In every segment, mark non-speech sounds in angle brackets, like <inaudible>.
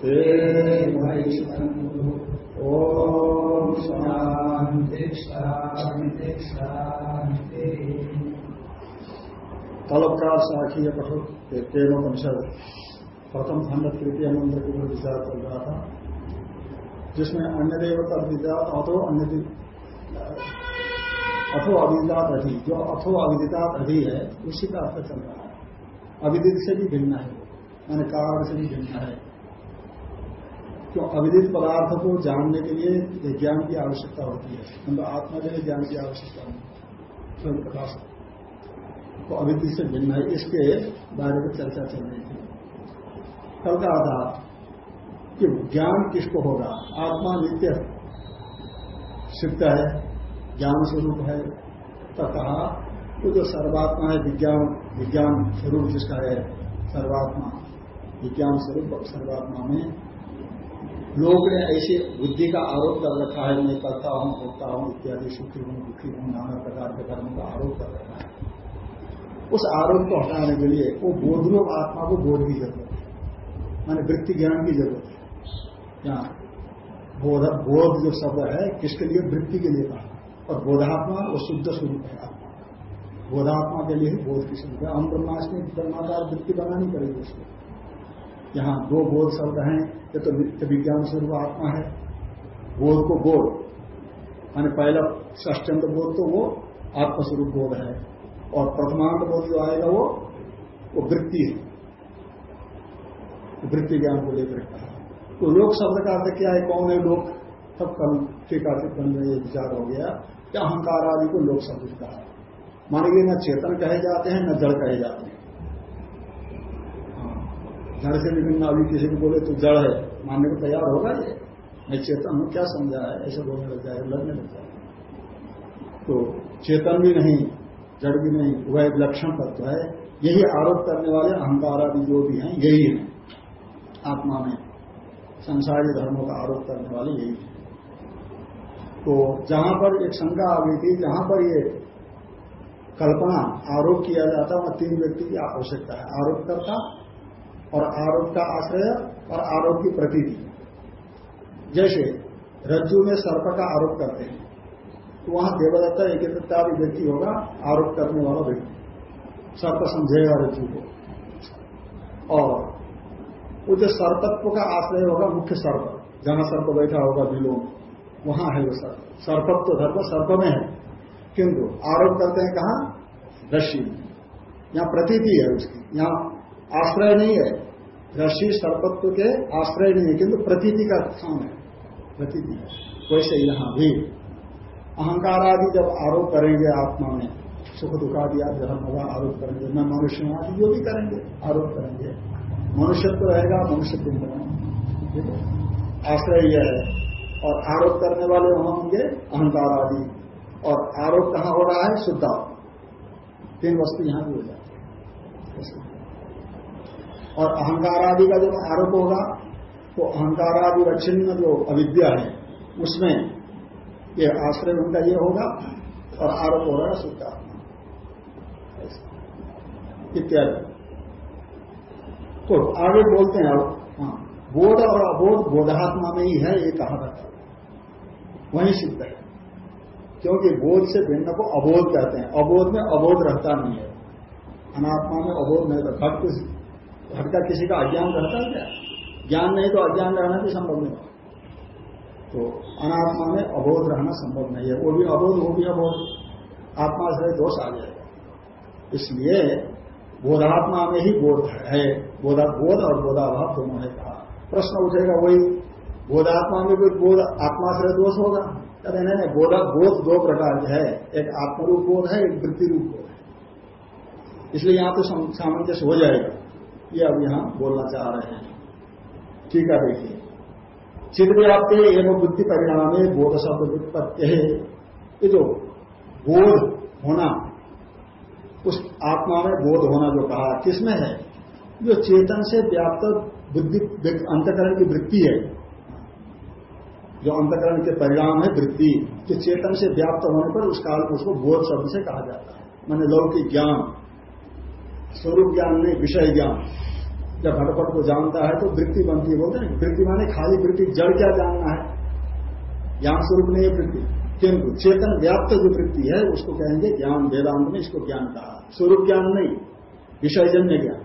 ते मयि सन्तु ॐ शान्ति तेनोपनिषद प्रथम खंड, तृतीय मंत्र के ऊपर विचार चल रहा था। जिसमें अन्य देवता विद्यात अथो अन्य अथो अविदितात अधि जो अथो अविदितात अधि है, उसी का अर्थ चल रहा है। अविदित से भी भिन्न है मैंने कारण से भी भिन्न है। क्यों अविदित पदार्थ को जानने के लिए ज्ञान की आवश्यकता होती है। मतलब आत्मा के लिए ज्ञान की आवश्यकता नहीं स्वयं प्रकाश तो अविदित से भिन्न है। इसके बारे में चर्चा चल रही थी। कल कहा था कि ज्ञान किसको होगा? आत्मा नित्य सिद्ध है। ज्ञान स्वरूप है। तो कहा तो जो सर्वात्मा है, विज्ञान विज्ञान स्वरूप जिसका है, सर्वात्मा विज्ञान स्वरूप सर्वात्मा में। लोग ने ऐसे बुद्धि का आरोप कर रखा है, मैं करता हूँ भोगता हूँ, इत्यादि, सुखी हूँ, दुखी हूँ, नाना प्रकार के कर्म का आरोप कर रखा है। उस आरोप को हटाने के लिए वो बोधरूप आत्मा को बोध की ज़रूरत है। माने वृत्ति ज्ञान की ज़रूरत है। यहाँ बोध बोध जो शब्द है, किसके लिए? वृत्ति के लिए कहा। और बोधात्मा वो शुद्ध स्वरूप है आत्मा। बोधात्मा के लिए ही बोध की स्वरूप है। हम ब्रह्माष्टमी ब्रह्माकार वृत्ति बनानी पड़ेगी उसको। यहाँ दो बोध शब्द हैं ये तो नित्य विज्ञान स्वरूप आत्मा है। बोध को बोध माने पहला ष्टंत बोध तो वो आत्मस्वरूप बोध है और प्रथमांत बोध जो आएगा वो वो वृत्ति है। वृत्ति ज्ञान को लेकर तो लोक शब्द का अर्थ क्या है कौन है लोक? तब कल टीका टिप्पण में ये विचार हो गया कि अहंकार आदि को लोक शब्द कहा। मानेंगे न चेतन कहे जाते हैं न जड़ कहे जाते हाँ, जड़ से विभिन्न अभी किसी को बोले तो जड़ है। मानने को तैयार होगा ये। मैं चेतन हूँ, क्या समझा है? ऐसे बोलने लग जाए लगने लग जाए। तो चेतन भी नहीं, जड़ भी नहीं, वह एक लक्षण तत्व है। यही आरोप करने वाले अहंकार आदि जो भी हैं, यही है। आत्मा में संसारी धर्मों का आरोप करने वाले यही है। तो जहाँ पर एक शंका आ गई थी, जहाँ पर ये कल्पना आरोप किया जाता, वहाँ तीन व्यक्ति की आवश्यकता है। आरोप करता और आरोप का आश्रय और आरोप की प्रतीति जैसे रज्जु में सर्प का आरोप करते हैं तो वहाँ देवदत्ता एक भी व्यक्ति होगा, आरोप करने वाला व्यक्ति। सर्प समझेगा रज्जु को। और वो जो सर्पत्व का आश्रय होगा, मुख्य सर्प, जहाँ सर्प बैठा होगा बिलों वहाँ है वो सर्प। सर्पत्व तो धर्म सर्प में है। किंतु आरोप करते हैं कहा? में। यहाँ प्रतीति है उसकी। यहाँ आश्रय नहीं है। रश्मि सर्पत्व के आश्रय नहीं है किंतु प्रतीति का स्थान है। प्रतीति वैसे यहाँ भी। अहंकार आदि जब आरोप करेंगे आत्मा में, सुख दुखादि आदि धर्म होगा, आरोप करेंगे। मैं मनुष्य हूँ आदि जो भी करेंगे, आरोप करेंगे। मनुष्यत्व रहेगा मनुष्य पिंड आश्रय यह है। और आरोप करने वाले वहाँ होंगे, अहंकार आदि। और आरोप कहाँ हो रहा है? शुद्धा तीन वस्तु यहाँ भी हो जाती है। और अहंकार आदि का जब आरोप होगा तो अहंकार आदि जो अविद्या है, उसमें ये आश्रय उनका ये होगा और आरोप हो रहा है इत्यादि। तो आगे बोलते हैं अब हाँ बोध और अबोध बोधात्मा में ही है, ये कहा था वही सिद्ध है। क्योंकि बोध से भिन्न को अबोध कहते हैं। अबोध में अबोध रहता नहीं है। अनात्मा में अबोध नहीं रहता। कुछ घट का किसी का अज्ञान रहता है क्या? ज्ञान नहीं तो अज्ञान रहना भी संभव नहीं तो अनात्मा में अबोध रहना संभव नहीं है। वो भी अबोध, वो भी अबोध। आत्मा से दोष आ जाएगा इसलिए बोधात्मा में ही बोध है। बोधा, बोध और बोधाभाव दोनों है कहा। प्रश्न उठेगा वही, बोधात्मा में कोई बोध आत्माश्रय दोष होगा? कहते नहीं नहीं, बोधा, बोध दो प्रकार के है। एक आत्मरूप बोध है, एक वृत्ति रूप बोध है। इसलिए यहाँ तो सामंजस्य हो जाएगा। ये अब यहाँ बोलना चाह रहे हैं। ठीक है देखिए। चिद व्याप्ति एवं बुद्धि परिणाम बोध शब्द व्युत्पत्ति है। ये जो बोध होना, उस आत्मा में बोध होना जो कहा किसमें है? जो चेतन से व्याप्त बुद्धि अंतकरण की वृत्ति है। जो अंतकरण के परिणाम है वृत्ति, जो चेतन से व्याप्त होने पर उस काल को उसको बोध शब्द से कहा जाता है। मैंने लौकिक ज्ञान। स्वरूप ज्ञान नहीं, विषय ज्ञान। जब घटपट को जानता है तो वृत्ति बनती है, बोलते हैं वृत्ति माने खाली वृत्ति, जड़ क्या जानना है? ज्ञान स्वरूप नहीं है वृत्ति। किंतु चेतन व्याप्त जो वृत्ति है, उसको कहेंगे ज्ञान वेदांत में इसको ज्ञान कहा स्वरूप ज्ञान नहीं, विषयजन्य ज्ञान।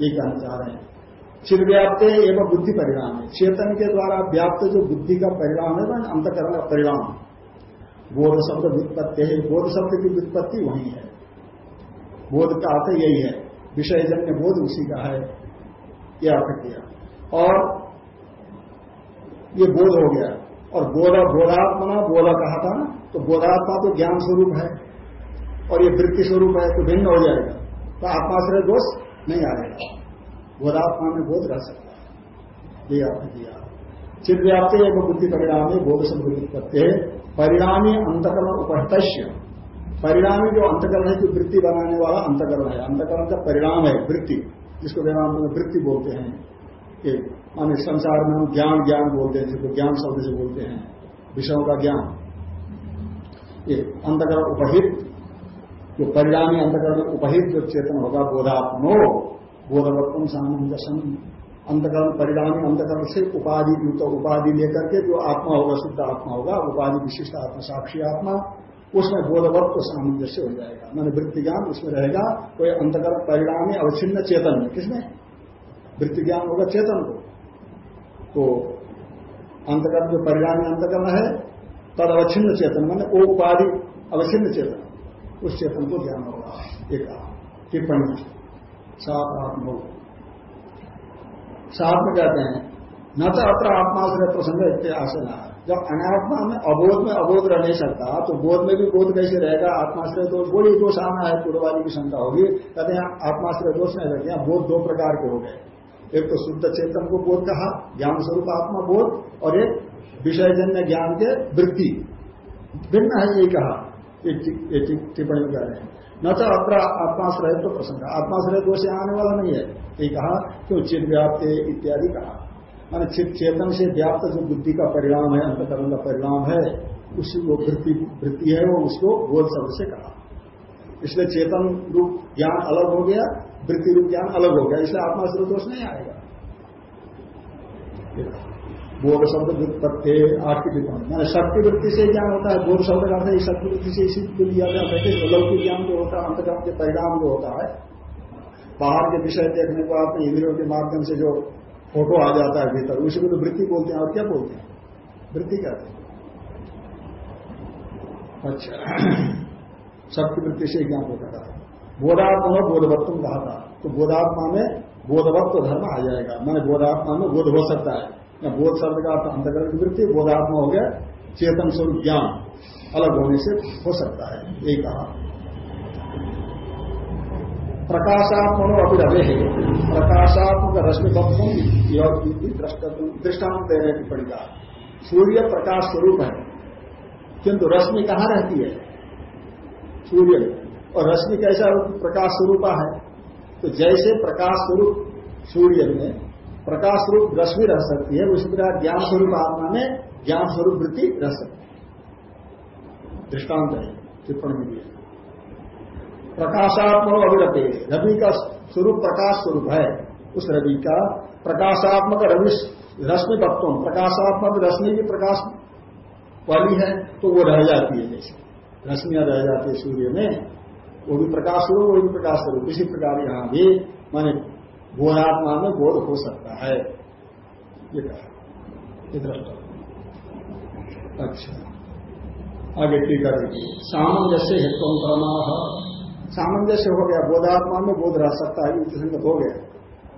ये कहना चाह रहे हैं। चिर व्याप्त एवं बुद्धि परिणाम है। चेतन के द्वारा व्याप्त जो बुद्धि का परिणाम है, वह अंतकरण का परिणाम। बोध शब्द व्युत्पत्ति है। बोध शब्द की व्युत्पत्ति वही है। बोध का अर्थ यही है। विषयजन्य बोध उसी का है यह अर्थ किया। और ये बोध हो गया। और बोध, बोधात्मना, बोधा कहा था ना तो बोधात्मा तो ज्ञान स्वरूप है। और ये वृत्ति स्वरूप है तो भिन्न हो जाएगा। तो आत्माश्रय दोष नहीं आएगा बोधात्मा में बोध रह सकता है। ये अर्थ किया। चित व्याप्ति बुद्धि परिणाम बोध से बुद्धि करते परिणामी अंतकरण उपहत परिणामी जो अंतकरण है, जो वृत्ति बनाने वाला अंतकरण है। अंतकरण का परिणाम है वृत्ति, जिसको वेदांत में वृत्ति बोलते हैं। माने संसार में हम ज्ञान ज्ञान बोलते हैं, जिसको ज्ञान शब्द से बोलते हैं। विषयों का ज्ञान। ये अंतकरण उपहित, जो परिणामी अंतकरण उपहित जो चेतन होगा, बोधात्मो बोधवत्म सामंजसम अंतकरण, परिणामी अंतकरण से उपाधि उपाधि लेकर के जो आत्मा होगा, शुद्ध आत्मा होगा, उपाधि विशिष्ट आत्मा, साक्षी आत्मा उसमें बोधवत्व सामंजस्य हो जाएगा। मैंने वृत्ति ज्ञान उसमें रहेगा, कोई अंतकरण परिणामी अवच्छिन्न चेतन में। किसमें? वृत्ति ज्ञान होगा चेतन को। तो अंतकरण जो परिणामी अंतकरण है, तद अवच्छिन्न चेतन, मैंने वो उपाधि अवच्छिन्न चेतन। उस चेतन को ज्ञान होगा। एक टिप्पणी। सात आत्म हो सात में कहते हैं, न तो अत्र आत्माश्रय प्रसंग इतने आसन जब अनात्मा में अबोध में अबोध रह नहीं सकता तो बोध में भी बोध कैसे रहेगा? आत्माश्रय दोष बोली दोष आना है पूर्वादी की शंका होगी। कहते हैं, आत्माश्रय दोष नहीं रहते हैं बोध दो प्रकार के हो गए। एक तो शुद्ध चेतन को बोध कहा ज्ञान स्वरूप आत्मा बोध, और एक विषयजन्य ज्ञान के वृत्ति। भिन्न है ये कहा टिप्पणी कह रहे हैं। न तो अपरा, आत्माश्रय तो प्रसंग। आत्माश्रय दोष आने वाला नहीं है। ये कहा, क्यों? चित व्याप्त इत्यादि कहा। माने चित चेतन से व्याप्त जो बुद्धि का परिणाम है, अंतकरण का परिणाम है, उसी वो वृत्ति वृत्ति है वो उसको बोध शब्द से कहा। इसलिए चेतन रूप ज्ञान अलग हो गया, वृत्ति रूप ज्ञान अलग हो गया, इसलिए आत्माश्रय दोष नहीं आएगा। बोध शब्द व्युत्पत्ति आठ की टिप्पणी मैंने शक्ति वृत्ति से ज्ञान होता है, बोध शब्द का शक्ति वृत्ति से इसी को लिया जाता है लौकिक ज्ञान जो होता है, अंतकरण के परिणाम जो होता है, बाहर के विषय देखने को आपने इंद्रियों के माध्यम से जो फ़ोटो आ जाता है भीतर। उसी को तो वृत्ति बोलते हैं, और क्या बोलते हैं? वृत्ति कहते हैं? अच्छा। <clears throat> शक्ति वृत्ति से ज्ञान होता था बोधात्मा में बोधवत्व कहा था। तो बोधात्मा में बोधवत्व धर्म आ जाएगा। मैंने बोधात्मा में बोध हो सकता है। या बोध शब्द का अंतर्गत वृत्ति, बोधात्मा हो गया, चेतन स्वरूप ज्ञान अलग होने से हो सकता है। यही कहा। प्रकाशात्मनो अभी रवे है प्रकाशात्मक रश्मि दृष्टांत देने की पड़ेगा सूर्य प्रकाश स्वरूप है। किंतु रश्मि कहाँ रहती है? सूर्य। और रश्मि कैसा प्रकाश स्वरूप है? तो जैसे प्रकाश स्वरूप सूर्य में, प्रकाश रूप रश्मि रह सकती है, उसी प्रकार ज्ञान स्वरूप आत्मा में ज्ञान स्वरूप वृत्ति रह सकती है। दृष्टांत है, टिप्पणी में प्रकाशात्मक अभिरते रवि का स्वरूप प्रकाश स्वरूप है। उस रवि का प्रकाशात्मक रवि रश्मि तत्व प्रकाशात्मक रश्मि की प्रकाश वाली है तो वो रह जाती है जैसे। रश्मियाँ रह जाती है सूर्य में, वो भी प्रकाश स्वरूप, वो भी प्रकाश स्वरूप। इसी प्रकार यहाँ भी, माने बोधात्मा में बोध हो सकता है। ये कहा। अच्छा। आगे टीका देखिए। सामंजस्य हेतु प्रमा सामंजस्य हो गया, बोधात्मा में बोध रह सकता है संगत हो गया।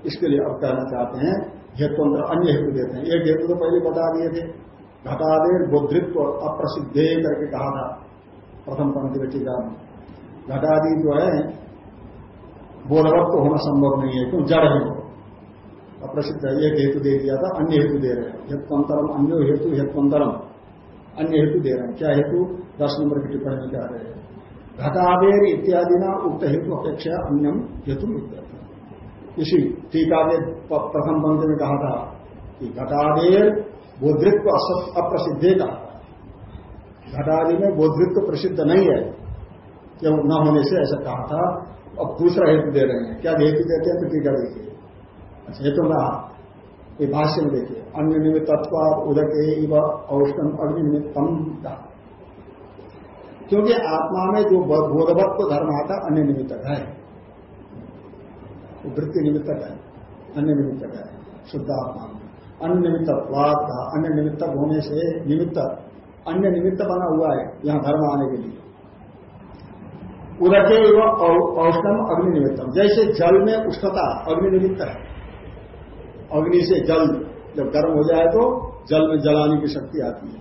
इसके लिए अब कहना चाहते हैं हेतुअंतर अन्य हेतु देते हैं। एक हेतु तो पहले बता दिए थे घटादेर बोधित्व अप्रसिद्धे करके कहा था, प्रथम पंक्ति में टीका घटादि जो है, बोधवत्व होना संभव नहीं है, क्यों? जड़ है अप्रसिद्ध एक हेतु दे दिया था, अन्य हेतु दे रहे हैं। हेत्वंतरम अन्यो हेतु हेत्वंतरम अन्य हेतु दे रहे हैं। क्या हेतु? दस नंबर की टिप्पणी में कह रहे हैं। घटावेर इत्यादि ना उक्त हेतु अपेक्षा अन्यम हेतु इसी टीका में प्रथम बंद में कहा था कि घटावेर बोधित्व अप्रसिद्धे का घटादि में बोधित्व प्रसिद्ध नहीं है, क्यों न होने से ऐसा कहा था। अब दूसरा हेतु दे रहे हैं। क्या हेतु देते हैं तो टीका देखिए। अच्छा हेतु ये भाष्य में देखिए। अन्य निमित्तत्व उदक औष्णम अग्नि निमित्तम का क्योंकि आत्मा में जो बोधवत्व धर्म आता अन्य निमित्तक है। वृत्ति निमित्तक है, अन्य निमित्तक है, शुद्ध आत्मा में। अन्य निमित्तवाद का अन्य निमित्तक होने से निमित्त, अन्य निमित्त बना हुआ है, यहाँ धर्म आने के लिए। उदके औष्णम अग्नि निमित्तम। जैसे जल में उष्णता, अग्नि निमित्त है। अग्नि से जल, जब गर्म हो जाए तो जल में जलाने की शक्ति आती है।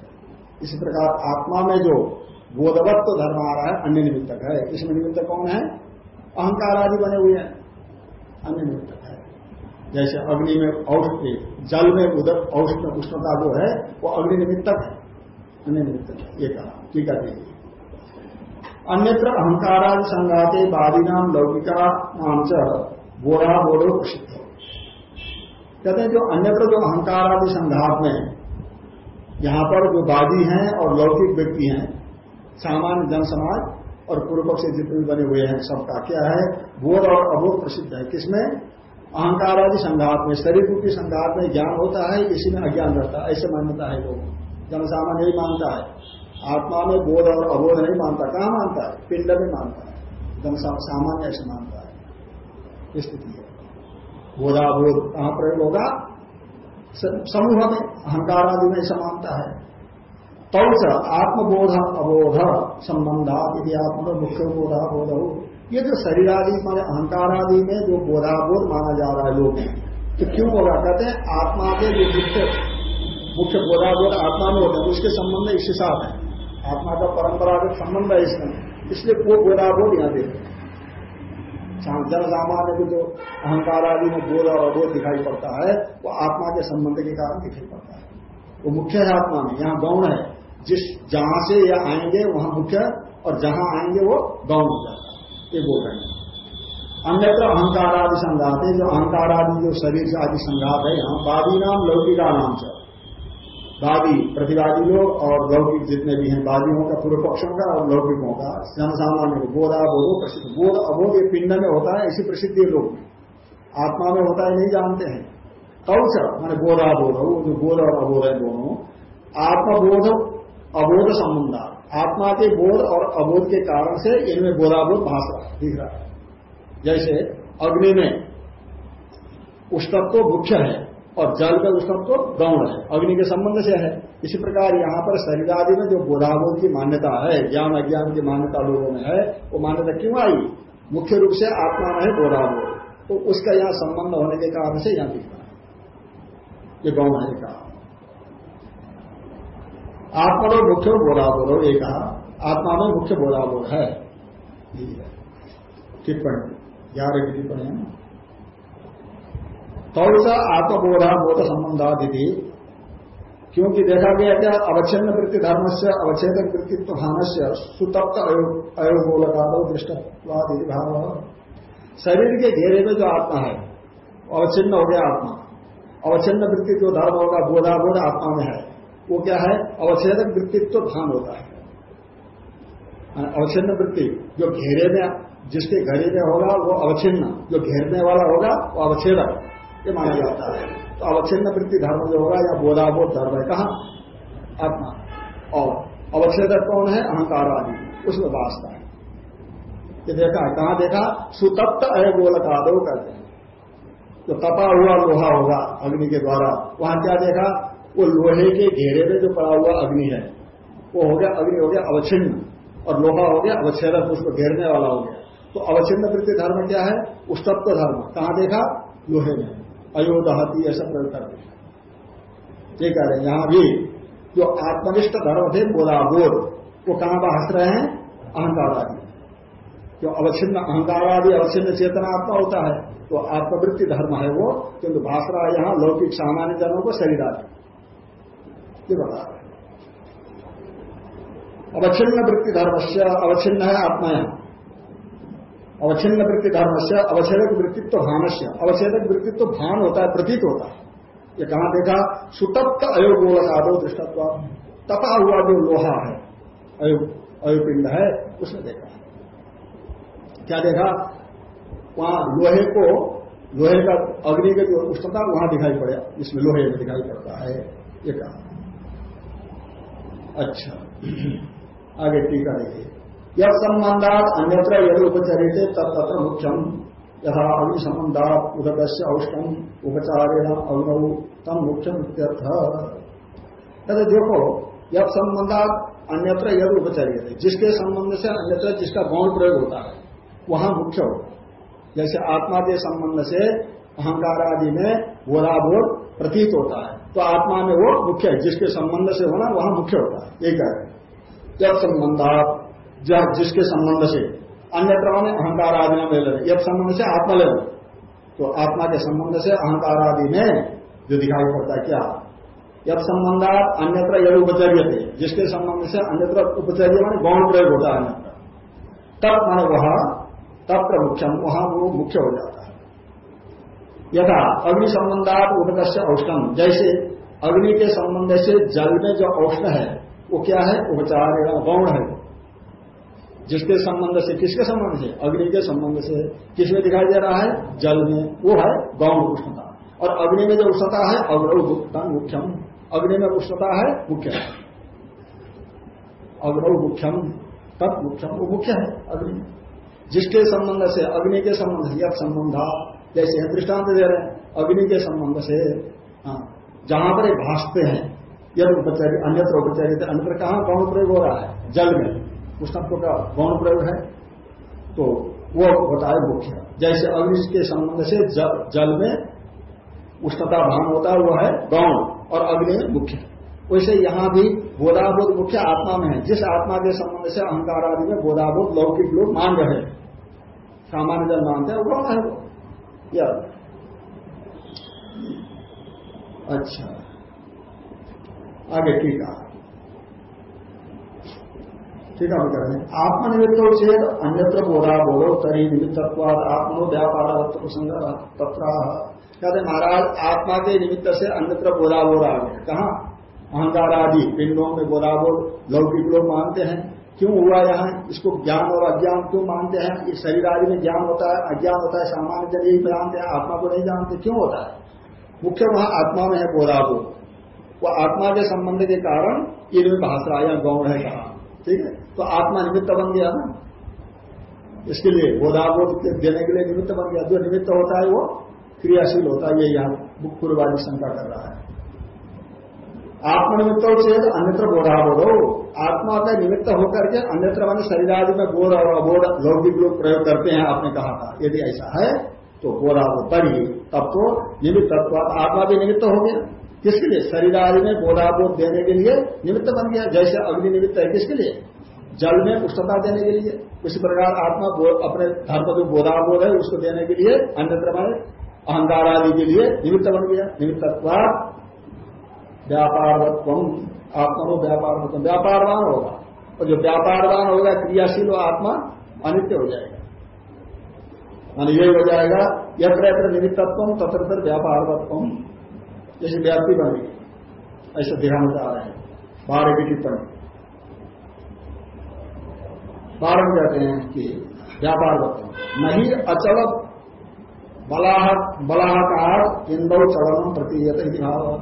इसी प्रकार आत्मा में जो बोधवत्व तो धर्म आ रहा है, अन्य निमित्तक है। इसमें निमित्त कौन है? अहंकार आदि बने हुए हैं। अन्य निमित्तक है। जैसे अग्नि में औष्ण जल में उदक औष्ण उष्णता जो है, वो अग्नि निमित्तक है। अन्य निमित्तक है। ये कहा। ठीक है अन्यत्र अहंकारादि संघाते बादी नाम लौकिका नाम च बोरा बोधो प्रसिद्ध। कहते हैं जो अन्यत्र जो अहंकारादि संघात में, यहाँ पर जो बादी हैं और लौकिक व्यक्ति हैं सामान्य जन समाज और पूर्व पक्ष जितने भी बने हुए हैं, सबका क्या है? बोध और अबोध प्रसिद्ध है। किसमें? अहंकार आदि संघात में शरीर रूपी संघात में ज्ञान होता है इसी में अज्ञान रहता है। ऐसे मान्यता है लोग। जन सामान्य यही मानता है। आत्मा में बोध और अबोध नहीं मानता। कहाँ मानता है? पिंड में मानता है। जन सामान्य ऐसे मानता है। स्थिति है। बोधाबोध कहाँ प्रयोग होगा? समूह में, अहंकार आदि में मानता है। तौच आत्मबोध अबोध संबंधा यदि आत्म मुख्य बोधा बोध हो ये जो शरीर आदि मान अहंकार आदि में जो बोधाबोध माना जा रहा है लोग तो क्यों होगा कहते हैं, आत्मा के जो मुख्य मुख्य बोधाबोध आत्मा में होता है, उसके संबंध इसके साथ है। आत्मा का परंपरागत संबंध है इसमें। इसलिए वो बोधाबोध यहाँ देते हैं। जन सामान्य को जो अहंकार आदि में बोध और अबोध दिखाई पड़ता है, वो आत्मा के संबंध के कारण दिखाई पड़ता है। वो मुख्य है आत्मा में, यहाँ गौण है। जिस जहाँ से ये आएँगे, वहाँ मुख्य, और जहाँ आएँगे वो गौण हो जाता है ये बोल रहे हैं। अन्यत्र अहंकार आदि संघात है। जो अहंकार आदि जो शरीर से आदि संघात है, यहाँ वादी नाम, लौकिका नाम से। वादी प्रतिवादी लोग और लौकिक जितने भी हैं वादियों का, पूर्व पक्षों का और लौकिकों का, जनसामान्य बोधा, बोधो, प्रसिद्ध। बोध अबोध ये पिंड में होता है ऐसी प्रसिद्धि लोग। में आत्मा में होता है, नहीं जानते हैं। कौच मैंने बोधा बोध जो बोध और अबोध है दोनों, आत्मबोध अबोध संबंध। आत्मा के बोध और अबोध के कारण से इनमें बोधाबोध भाष रहा दिख रहा है। जैसे अग्नि में उष्णत्व मुख्य है और जल का उष्णत्व गौण है। अग्नि के संबंध से है। इसी प्रकार यहाँ पर शरीर आदि में जो बोधाबोध की मान्यता है, ज्ञान अज्ञान की मान्यता लोगों में है, वो मान्यता क्यों आई? मुख्य रूप से आत्मा में है बोधाबोध तो उसका यहाँ संबंध होने के कारण से यहाँ दिख रहा है। ये गौण है कहा आत्मा में मुख्य बोधाबोध ये कहा, आत्मा में मुख्य बोधाबोध है। टिप्पणी। ग्यारह की टिप्पणी है तौसा आत्मबोधा बोध संबंधादि क्योंकि देखा गया क्या? अवच्छिन्न वृत्ति धर्म से अवच्छेदक वृत्तित्व भान से सुतप्त अयोगोलकादो दृष्टवाद भाव। शरीर के घेरे में जो आत्मा है, अवच्छिन्न हो गया आत्मा। अवच्छिन्न वृत्ति जो धर्म होगा, बोधाबोध आत्मा में है। वो क्या है? अवच्छेदक वृत्तित्व भान होता है। अवच्छिन्न वृत्ति, जो घेरे में, जिसके घरे में होगा, वो अवच्छिन्न। जो घेरने वाला होगा, वो अवच्छेदक। ये माना जाता है। तो अवच्छिन्न वृत्ति धर्म जो होगा, या बोधाबोध धर्म है। कहा? आत्मा। और अवच्छेदक कौन है? अहंकार आदि। उसमें वास्ता है। ये देखा, कहा देखा? सुतप्त अय गोलकादो कहते हैं जो तपा हुआ, लोहा होगा, अग्नि के द्वारा। वहाँ क्या देखा? वो लोहे के घेरे में जो पड़ा हुआ अग्नि है, वो हो गया अग्नि, हो गया अवच्छिन्न, और लोहा हो गया अवच्छेदक, उसको घेरने वाला हो गया। तो अवच्छिन्न वृत्ति धर्म क्या है? उस्तत्व धर्म। कहाँ देखा? लोहे में। अयोदहती ऐसा प्रयोग कर ये कह रहे हैं, यहाँ भी जो आत्मनिष्ठ धर्म थे बोधाबोध वो कहाँ हंस रहे हैं? अहंकार आदि जो अवच्छिन्न अहंकार आदि, अवच्छिन्न चेतना आत्मा होता है तो आत्मवृत्ति धर्म है वो, किंतु भाष रहा यहाँ लौकिक सामान्य जनों को शरीर आदि। ये बता रहे अवच्छिन्न वृत्ति धर्म से अवच्छिन्न है आत्मा अवच्छिन्न वृत्ति धर्म से अवच्छेदक वृत्तित्व भान से अवच्छेदक वृत्तित्व भान होता है, प्रतीत होता है। ये कहा देखा, सुतप्त अयोगोलक आदो दृष्टत्व, तपा हुआ जो लोहा है अयोपिंड है, उसने देखा। क्या देखा? वहाँ लोहे को, लोहे का अग्नि का जो उष्णता वहाँ दिखाई पड़े, इसमें लोहे में दिखाई पड़ता है, ये कहा। अच्छा। आगे टीका देखिए। यह संबंधात अन्यत्र यदि उपचरित तत्र मुख्यम। यथा अग्नि संबंधात उदक से औष्टम उपचारेण अग्नौ तम मुख्यम कहते देखो यह संबंधात अन्यत्र यदि उपचरित जिसके संबंध से अन्यत्र जिसका गौण प्रयोग होता है, वहाँ मुख्य हो। जैसे आत्मा के संबंध से अहंकार आदि में बोधाबोध प्रतीत होता है। तो आत्मा में वो मुख्य है, जिसके संबंध से होना, वहाँ मुख्य होता है। एक है। जब संबंधात जब जिसके संबंध से। अन्य में अहंकार आदि में ले लें जब संबंध से आत्मा ले लो तो आत्मा के संबंध से अहंकार आदि में जो दिखाई पड़ता है, क्या? जब संबंधात अन्यत्र यदि उपचर्य थे, जिसके संबंध से अन्यत्र उपचर्य में गौण प्रयोग होता है अन्यत्र। तब मान वह तब प्रमुख्यम वहाँ वो मुख्य हो जाता है। यथा अग्नि संबंधात उपक से औष्णम। जैसे अग्नि के संबंध से जल में जो औष्ण है, वो क्या है? उपचार गौण है। जिसके संबंध से किसके संबंध से? अग्नि के संबंध से। किसमें दिखाई दे रहा है? जल में। वो है गौण उष्णता। और अग्नि में जो उष्णता है अग्रव मुख्यम। अग्नि में उष्णता है मुख्य है अग्रव मुख्यम तत् मुख्यम। वो मुख्य है अग्नि। जिसके संबंध से, अग्नि के संबंध यह संबंध जैसे दृष्टांत दे रहे हैं अग्नि के संबंध से। हाँ, जहाँ पर भाषते हैं यद उपचारी अन्यत्र उपचारित अन्यत्र कहा गौण प्रयोग हो रहा है? जल में। उष्णत्व का गौण प्रयोग है। तो वो होता है मुख्य। जैसे अग्नि के संबंध से जल में उष्णता भान होता है वो है गौण और अग्नि मुख्य। वैसे यहाँ भी बोधाबोध मुख्य आत्मा में है। जिस आत्मा के संबंध से अहंकार आदि में बोधाबोध लौकिक लोग मान रहे हैं। सामान्य जन मानते हैं गौण है वो। या। अच्छा। आगे टीका ठीक है करें आत्मनिमित्त चेत अन्यत्र बोधा बोलो तरी निमित्तवाद आत्मो व्यापार प्रसंग तथा कहते महाराज, आत्मा के निमित्त से अन्यत्र बोधा गए कहा? अहंकार आदि, पिंडों में बोधा बोल लौकिक लोग मानते हैं। क्यों हुआ यहाँ? इसको ज्ञान और अज्ञान क्यों मानते हैं? इस शरीर आदि में ज्ञान होता है, अज्ञान होता है, सामान्य जन यही जानते हैं, आत्मा को नहीं जानते, क्यों होता है? मुख्य वहाँ आत्मा में है बोधाबोध वो आत्मा के संबंध के कारण इनमें भाष या गौण है कहा ठीक है? तो आत्मा निमित्त बन गया ना? इसके लिए बोधाबोध देने के लिए निमित्त बन गया। जो निमित्त होता है वो क्रियाशील होता है, ये यहाँ पूर्वादी शंका कर रहा है। आत्मनिमित्त हो चेत अन्यत्र बोधाबोधो आत्मा का निमित्त होकर के अन्यत्र माने शरीर आदि में बोध और अबोध लौकिक लोग प्रयोग करते हैं आपने कहा था यदि ऐसा है तो बोधा बोधाबोध तभी तब तो निमित्त आत्मा भी निमित्त हो गया किसके लिए शरीर आदि में बोधाबोध देने के लिए निमित्त बन गया जैसे अग्नि निमित्त है किसके लिए जल में उष्णता देने के लिए उसी प्रकार आत्मा अपने धर्म जो बोधाबोध है उसको देने के लिए अन्यत्र में अहंकार आदि के लिए निमित्त बन गया निमित्त व्यापारवत्व आत्मा को व्यापार व्यापारवान होगा। और जो व्यापारवान होगा, क्रियाशील आत्मा अनित्य हो जाएगा। मान यही हो जाएगा, यत्र यत्र निमित्तत्व, तत्र व्यापारवत्व जैसे व्याप्ति बन गई, ऐसा ध्यान आ रहे हैं। बारह की टिप्पणी। बारह कहते हैं कि व्यापार बताओ नहीं अचल बलाहकार इंदौ चलन प्रतीयत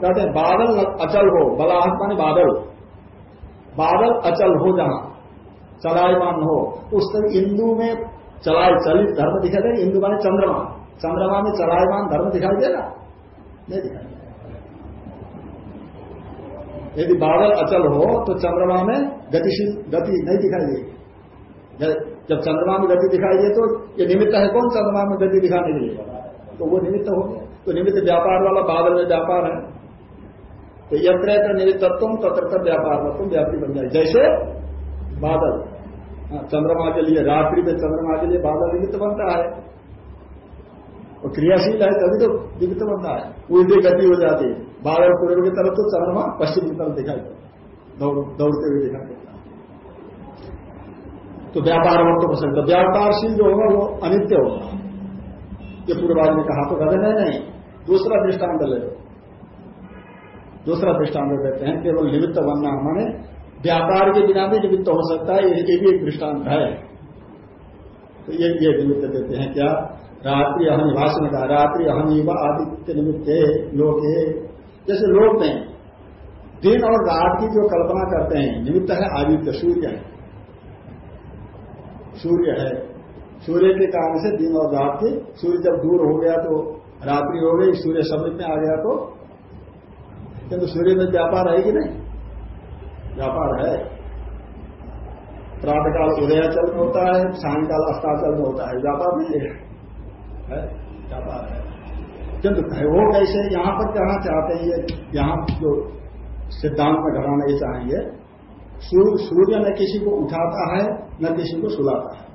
कहते हैं, बादल अचल हो बलाहक माने बादल। बादल अचल हो जहाँ, चलायमान हो, उस तरह इंदु में चलाए चलित धर्म दिखाई दे इंदु माने चंद्रमा। चंद्रमा में चलायमान धर्म दिखाई देगा नहीं दिखाई यदि बादल अचल हो तो चंद्रमा में गतिशील, गति नहीं दिखाई देगी जब चंद्रमा में गति दिखाई दे तो ये निमित्त है कौन चंद्रमा में गति दिखाने के लिए? तो वो निमित्त हो गया। तो निमित्त व्यापार वाला बादल में व्यापार है। तो यत्र यत्र निमित्तत्व तत्र व्यापार तुम व्याप्ति बन जाए। जैसे बादल। हाँ, चंद्रमा के लिए रात्रि में चंद्रमा के लिए बादल निमित्त बनता है। और क्रियाशील है तभी तो निमित्त बनता है। उल्टी गति हो जाती है। बादल पूर्व की तरफ़ तो चंद्रमा पश्चिम की तरफ़ दिखाई दौड़ते हुए दिखाई तो व्यापार वक्त हो। सकता व्यापारशील जो होगा वो अनित्य होगा। ये पूर्वाज ने कहा तो कहते नहीं नहीं। दूसरा दृष्टांत ले लो। दूसरा दृष्टांत देते हैं, केवल निमित्त बनना माने, व्यापार के बिना भी निमित्त हो सकता है ये भी एक दृष्टांत है। तो ये ये निमित्त देते हैं, क्या? रात्रि अहम भाषण का, रात्रि अहम युवा आदित्य निमित्त लोक। जैसे लोग में दिन और रात की जो कल्पना करते हैं, निमित्त है आदित्य, सूर्य है। सूर्य है। सूर्य के कारण से दिन और रात के सूर्य जब दूर हो गया तो रात्रि हो गई, सूर्य समझ में आ गया तो किंतु सूर्य में व्यापार है कि नहीं? व्यापार है। प्रातकाल उदयाचल में होता है, सायकाल अस्ताचल में होता है। व्यापार नहीं है। व्यापार है। किंतु वो कैसे? यहाँ पर कहना चाहते हैं ये, यहाँ जो सिद्धांत में घटाना ये चाहेंगे सूर्य न किसी को उठाता है, न किसी को सुलाता है।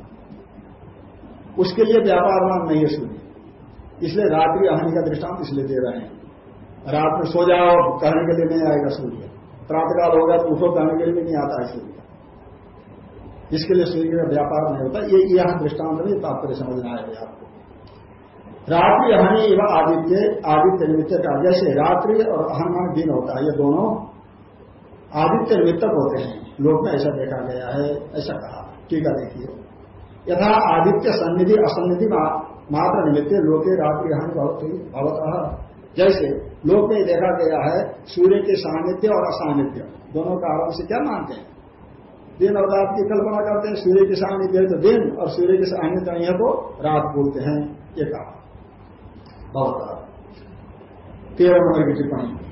उसके लिए व्यापारवान नहीं है सूर्य। इसलिए रात्रि हानि का दृष्टांत इसलिए दे रहे हैं। रात में सो जाओ, कहने के लिए नहीं आएगा सूर्य। प्रातकाल होगा तो उठो, कहने के लिए भी नहीं आता है सूर्य। इसके लिए सूर्य का व्यापार नहीं होता। ये यहाँ दृष्टांत नहीं तात्पर्य समझना है आपको। रात्रि हानि एवं आदित्य आदित्य निमित्त का जैसे रात्रि और अहनमान दिन होता है, ये दोनों आदित्य निमित्तक होते हैं। लोक में ऐसा देखा गया है, ऐसा कहा। ठीक है, देखिए। यथा आदित्य सन्निधि, असन्निधि मात्र निमित्त लोके रात्रि हानि भवत जैसे लोक में देखा गया है, सूर्य के सानिध्य और असानिध्य दोनों कारण से क्या मानते हैं? दिन और रात की कल्पना करते हैं, सूर्य के सानिध्य तो दिन और सूर्य के सानिध्य है तो रात बोलते हैं, ये कहा। तेरह नंबर की टिप्पणी।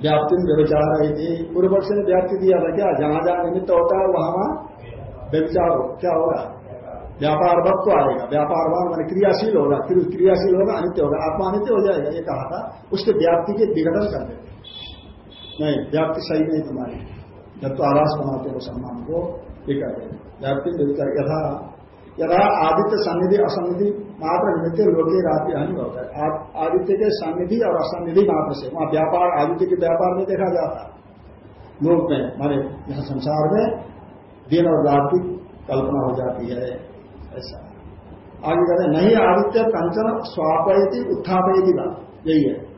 व्याप्ति में व्यविचार आई थी। पूर्व पक्ष ने व्याप्ति दिया था क्या? जहाँ जहाँ निमित्त होता है, वहाँ वहाँ व्यविचार हो क्या होगा? व्यापार वक्त तो आएगा। व्यापारवान मान क्रियाशील होगा। फिर क्रियाशील होगा, अनित्य होगा। आत्मा अनित्य हो जाएगा, ये कहा था। उसके व्याप्ति के विघटन कर देते नहीं, व्याप्ति सही नहीं तुम्हारी। जब तो आवास बनाते हो, सम्मान को ये कहते व्याप्ति व्यविचार यथा यथा आदित्य सन्निधि, असन्निधि मात्र निमित्त लोके रात्रि हानि होता है आदित्य के सन्निधि और असन्निधि मात्र से। वहाँ व्यापार, आदित्य के व्यापार में देखा जाता है। लोक में माने यहाँ संसार में दिन और रात की कल्पना हो जाती है। ऐसा। आगे कहते हैं, नहीं आदित्य कंचन स्वापयती, उत्थापयती बात यही है।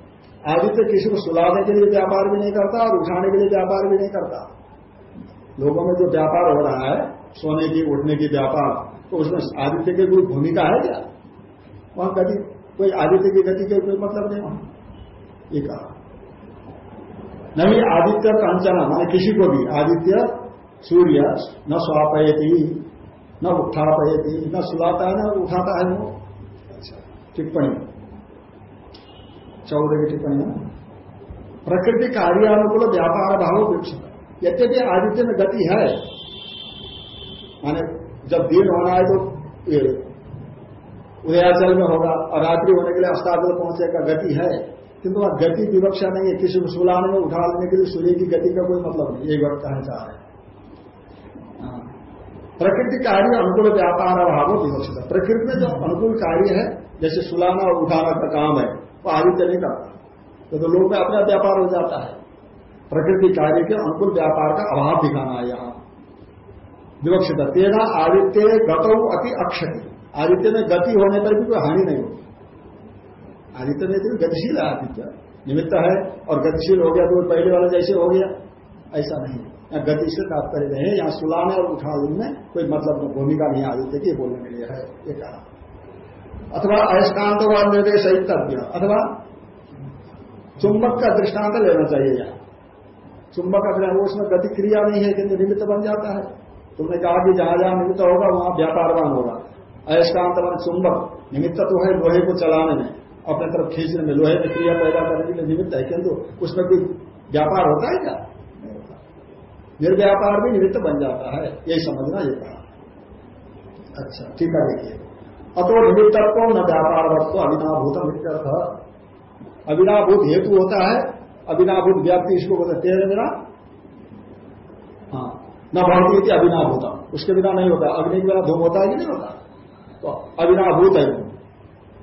आदित्य किसी को सुलाने के लिए व्यापार भी नहीं करता और उठाने के लिए व्यापार भी नहीं करता। लोगों में जो व्यापार हो रहा है, सोने की, उठने की व्यापार तो उसमें आदित्य की कोई भूमिका है क्या? वहाँ गति, कोई आदित्य की गति के कोई मतलब नहीं वहाँ ये कहा। नहीं आदित्य कंचना, माने किसी को भी, आदित्य, सूर्य, न स्वापयती, न उठापयती न सुलाता है, न उठाता है वो। अच्छा टिप्पणी। चौदह की टिप्पणी प्रकृति कार्यानुकूल व्यापार भाव विकसित यद्यपि आदित्य में गति है, माने जब दिन होना है तो उदयाचल में होगा और रात्रि होने के लिए अस्ताचल पहुंचेगा गति है। किंतु वहाँ गति विवक्षा नहीं है। किसी को सुलाने में उठा लेने के लिए सूर्य की गति का कोई मतलब नहीं। यही बात कहना चाह रहे। प्रकृति कार्य अनुकूल व्यापार अभाव विवक्षित है प्रकृति में जो अनुकूल कार्य है जैसे सुलाना और उठाना का काम है वो आदित्य नहीं करता तो, तो लोग में अपना व्यापार हो जाता है। प्रकृति कार्य के अनुकूल व्यापार का अभाव दिखाना है यहाँ। विवक्षित। तेना आदित्य गतौ अति अक्षति। आदित्य में गति होने पर भी कोई हानि नहीं होती। आदित्य में तो गतिशील है आदित्य। निमित्त है और गतिशील हो गया तो पहले वाला जैसे हो गया। ऐसा नहीं यहाँ गति तात्पर्य नहीं यहाँ सुलाने और उठाने में कोई मतलब भूमिका नहीं आदित्य की बोलने के लिए है। ये कहा। अथवा अयस्कांत निर्देश तथ्य। अथवा चुंबक का दृष्टांत लेना चाहिए यहाँ। चुंबक का उसमें गति क्रिया नहीं है, किंतु निमित्त बन जाता है। तुमने कहा कि जहाँ जहाँ निमित्त होगा, वहाँ व्यापारवान होगा। अयस्कांत मान चुंबक, निमित्त तो है लोहे को चलाने में। अपने तरफ़ खींचने में लोहे में क्रिया पैदा करने के लिए निमित्त है, किंतु उसमें कोई व्यापार होता है क्या? निर्व्यापार भी निमित्त बन जाता है, यही समझना ये कहा। अच्छा ठीक है, देखिए। अतो निमित्तत्व न व्यापार वस्तु अविनाभूत अविनाभूत हेतु होता है, अविनाभूत व्याप्ति, इसको बोलते तेरे मेरा। न भवती थी अभिनाभूत उसके बिना नहीं होता। अग्नि के बिना धूम होता है कि नहीं होता? तो अभिनाभूत है।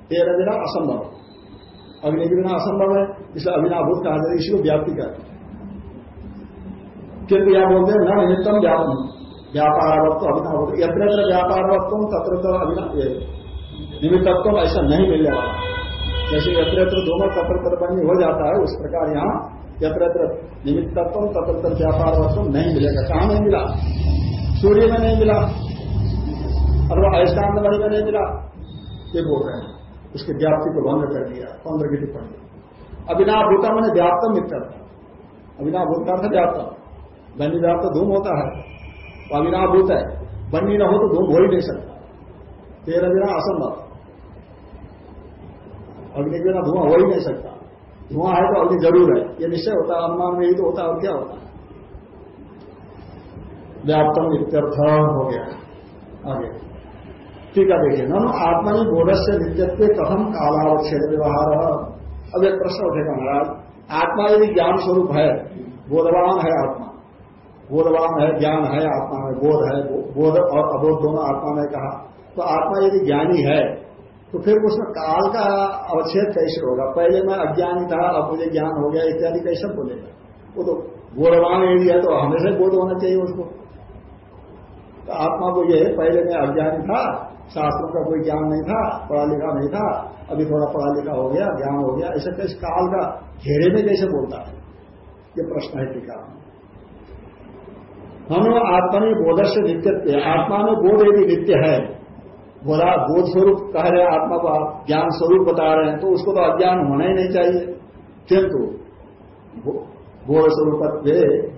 तेरह बिना असंभव। अग्नि के बिना असंभव है, इसलिए अभिनाभूत कहा जाता है। इसी को व्याप्ति कहते हैं। किंतु यहाँ बोलते हैं, न निमित्तम व्यापन व्यापारवत्व अभिनव यत्र यत्र व्यापारवत्व तत्र अभिनव निमित्तत्व ऐसा नहीं मिलने वाला जैसे यत्र दोनों तत्र बनी हो जाता है, उस प्रकार यहाँ यत्र निमित्तत्व तत्र तत्र व्यापारवत्व नहीं मिलेगा। कहा नहीं मिला? सूर्य में नहीं मिला। अथवा अयस्कांत में नहीं मिला। ये बोल रहे हैं। उसकी व्याप्ति को भंग कर दिया। पंद्रह की टिप्पणी। अभिनाभ भूता मैंने व्याप्तम मित्र। अभिनाभ भूत का अर्थ व्याप्तम। धन्य व्याप्त धूम होता है। वो अविनाभूत है। बन्नी न हो तो धूम हो ही नहीं सकता। तेरह बिना असंभव अग्नि बिना धुआँ हो ही नहीं सकता। धुआँ है तो अग्नि ज़रूर है। ये निश्चय होता है अनुमान में ही तो होता है, और क्या होता है? व्याप्तम इत्यर्थ हो गया। आगे। ठीक है, देखिए न आत्मा ही बोध से नित्यत्व कथम कालावच्छेद व्यवहार। अब एक प्रश्न उठेगा महाराज, आत्मा यदि ज्ञान स्वरूप है, बोधवान है आत्मा। बोधवान है, ज्ञान है आत्मा में, बोध है बोध और अबोध दोनों आत्मा में कहा। तो आत्मा यदि ज्ञानी है तो फिर उसमें काल का अवच्छेद कैसे होगा? पहले मैं अज्ञानी था, अब मुझे ज्ञान हो गया, इत्यादि कैसे बोलेगा? वो तो यदि है तो हमेशा बोध होना चाहिए उसको। तो आत्मा को ये पहले मैं अज्ञानी था, शास्त्रों का कोई ज्ञान नहीं था पढ़ा लिखा नहीं था, अभी थोड़ा पढ़ा लिखा हो गया, ज्ञान हो गया, ऐसा कैसे काल का घेरे में कैसे बोलता है? ये प्रश्न है टीका हम आत्मा में बोध से नित्यत्व आत्मा में बोध यदि नित्य है बोधा बोध स्वरूप कह रहे हैं, आत्मा को आप ज्ञान स्वरूप बता रहे हैं तो उसको तो अज्ञान होना ही नहीं चाहिए। किंतु बोध स्वरूप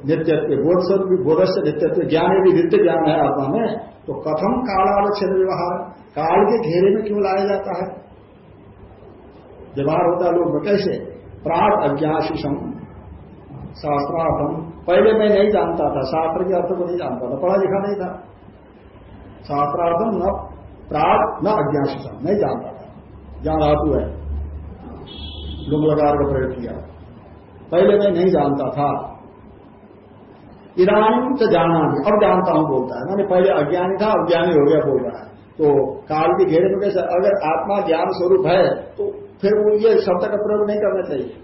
नित्यत्व, बोध स्वरूप बोध से नित्यत्व, ज्ञान यदि नित्य ज्ञान है आत्मा में तो कथम कालावच्छेद व्यवहार, काल के घेरे में क्यों लाया जाता है? व्यवहार होता है लोग कैसे? प्राग अज्ञाशीषम, शास्त्रार्थम। पहले मैं नहीं जानता था, शास्त्र के अर्थ को नहीं जानता था, पढ़ा लिखा नहीं था। शास्त्रार्थम न प्राग न अज्ञान नहीं जानता था। ज्ञान धातु है। लुमलकार का प्रयोग किया। पहले मैं नहीं जानता था। इधानी तो जाना नहीं अब जानता हूँ बोलता है। मैंने पहले अज्ञानी था अज्ञानी हो गया बोल रहा है। तो काल के घेरे में कैसे अगर आत्मा ज्ञान स्वरूप है तो फिर वो ये शब्द का प्रयोग नहीं करना चाहिए।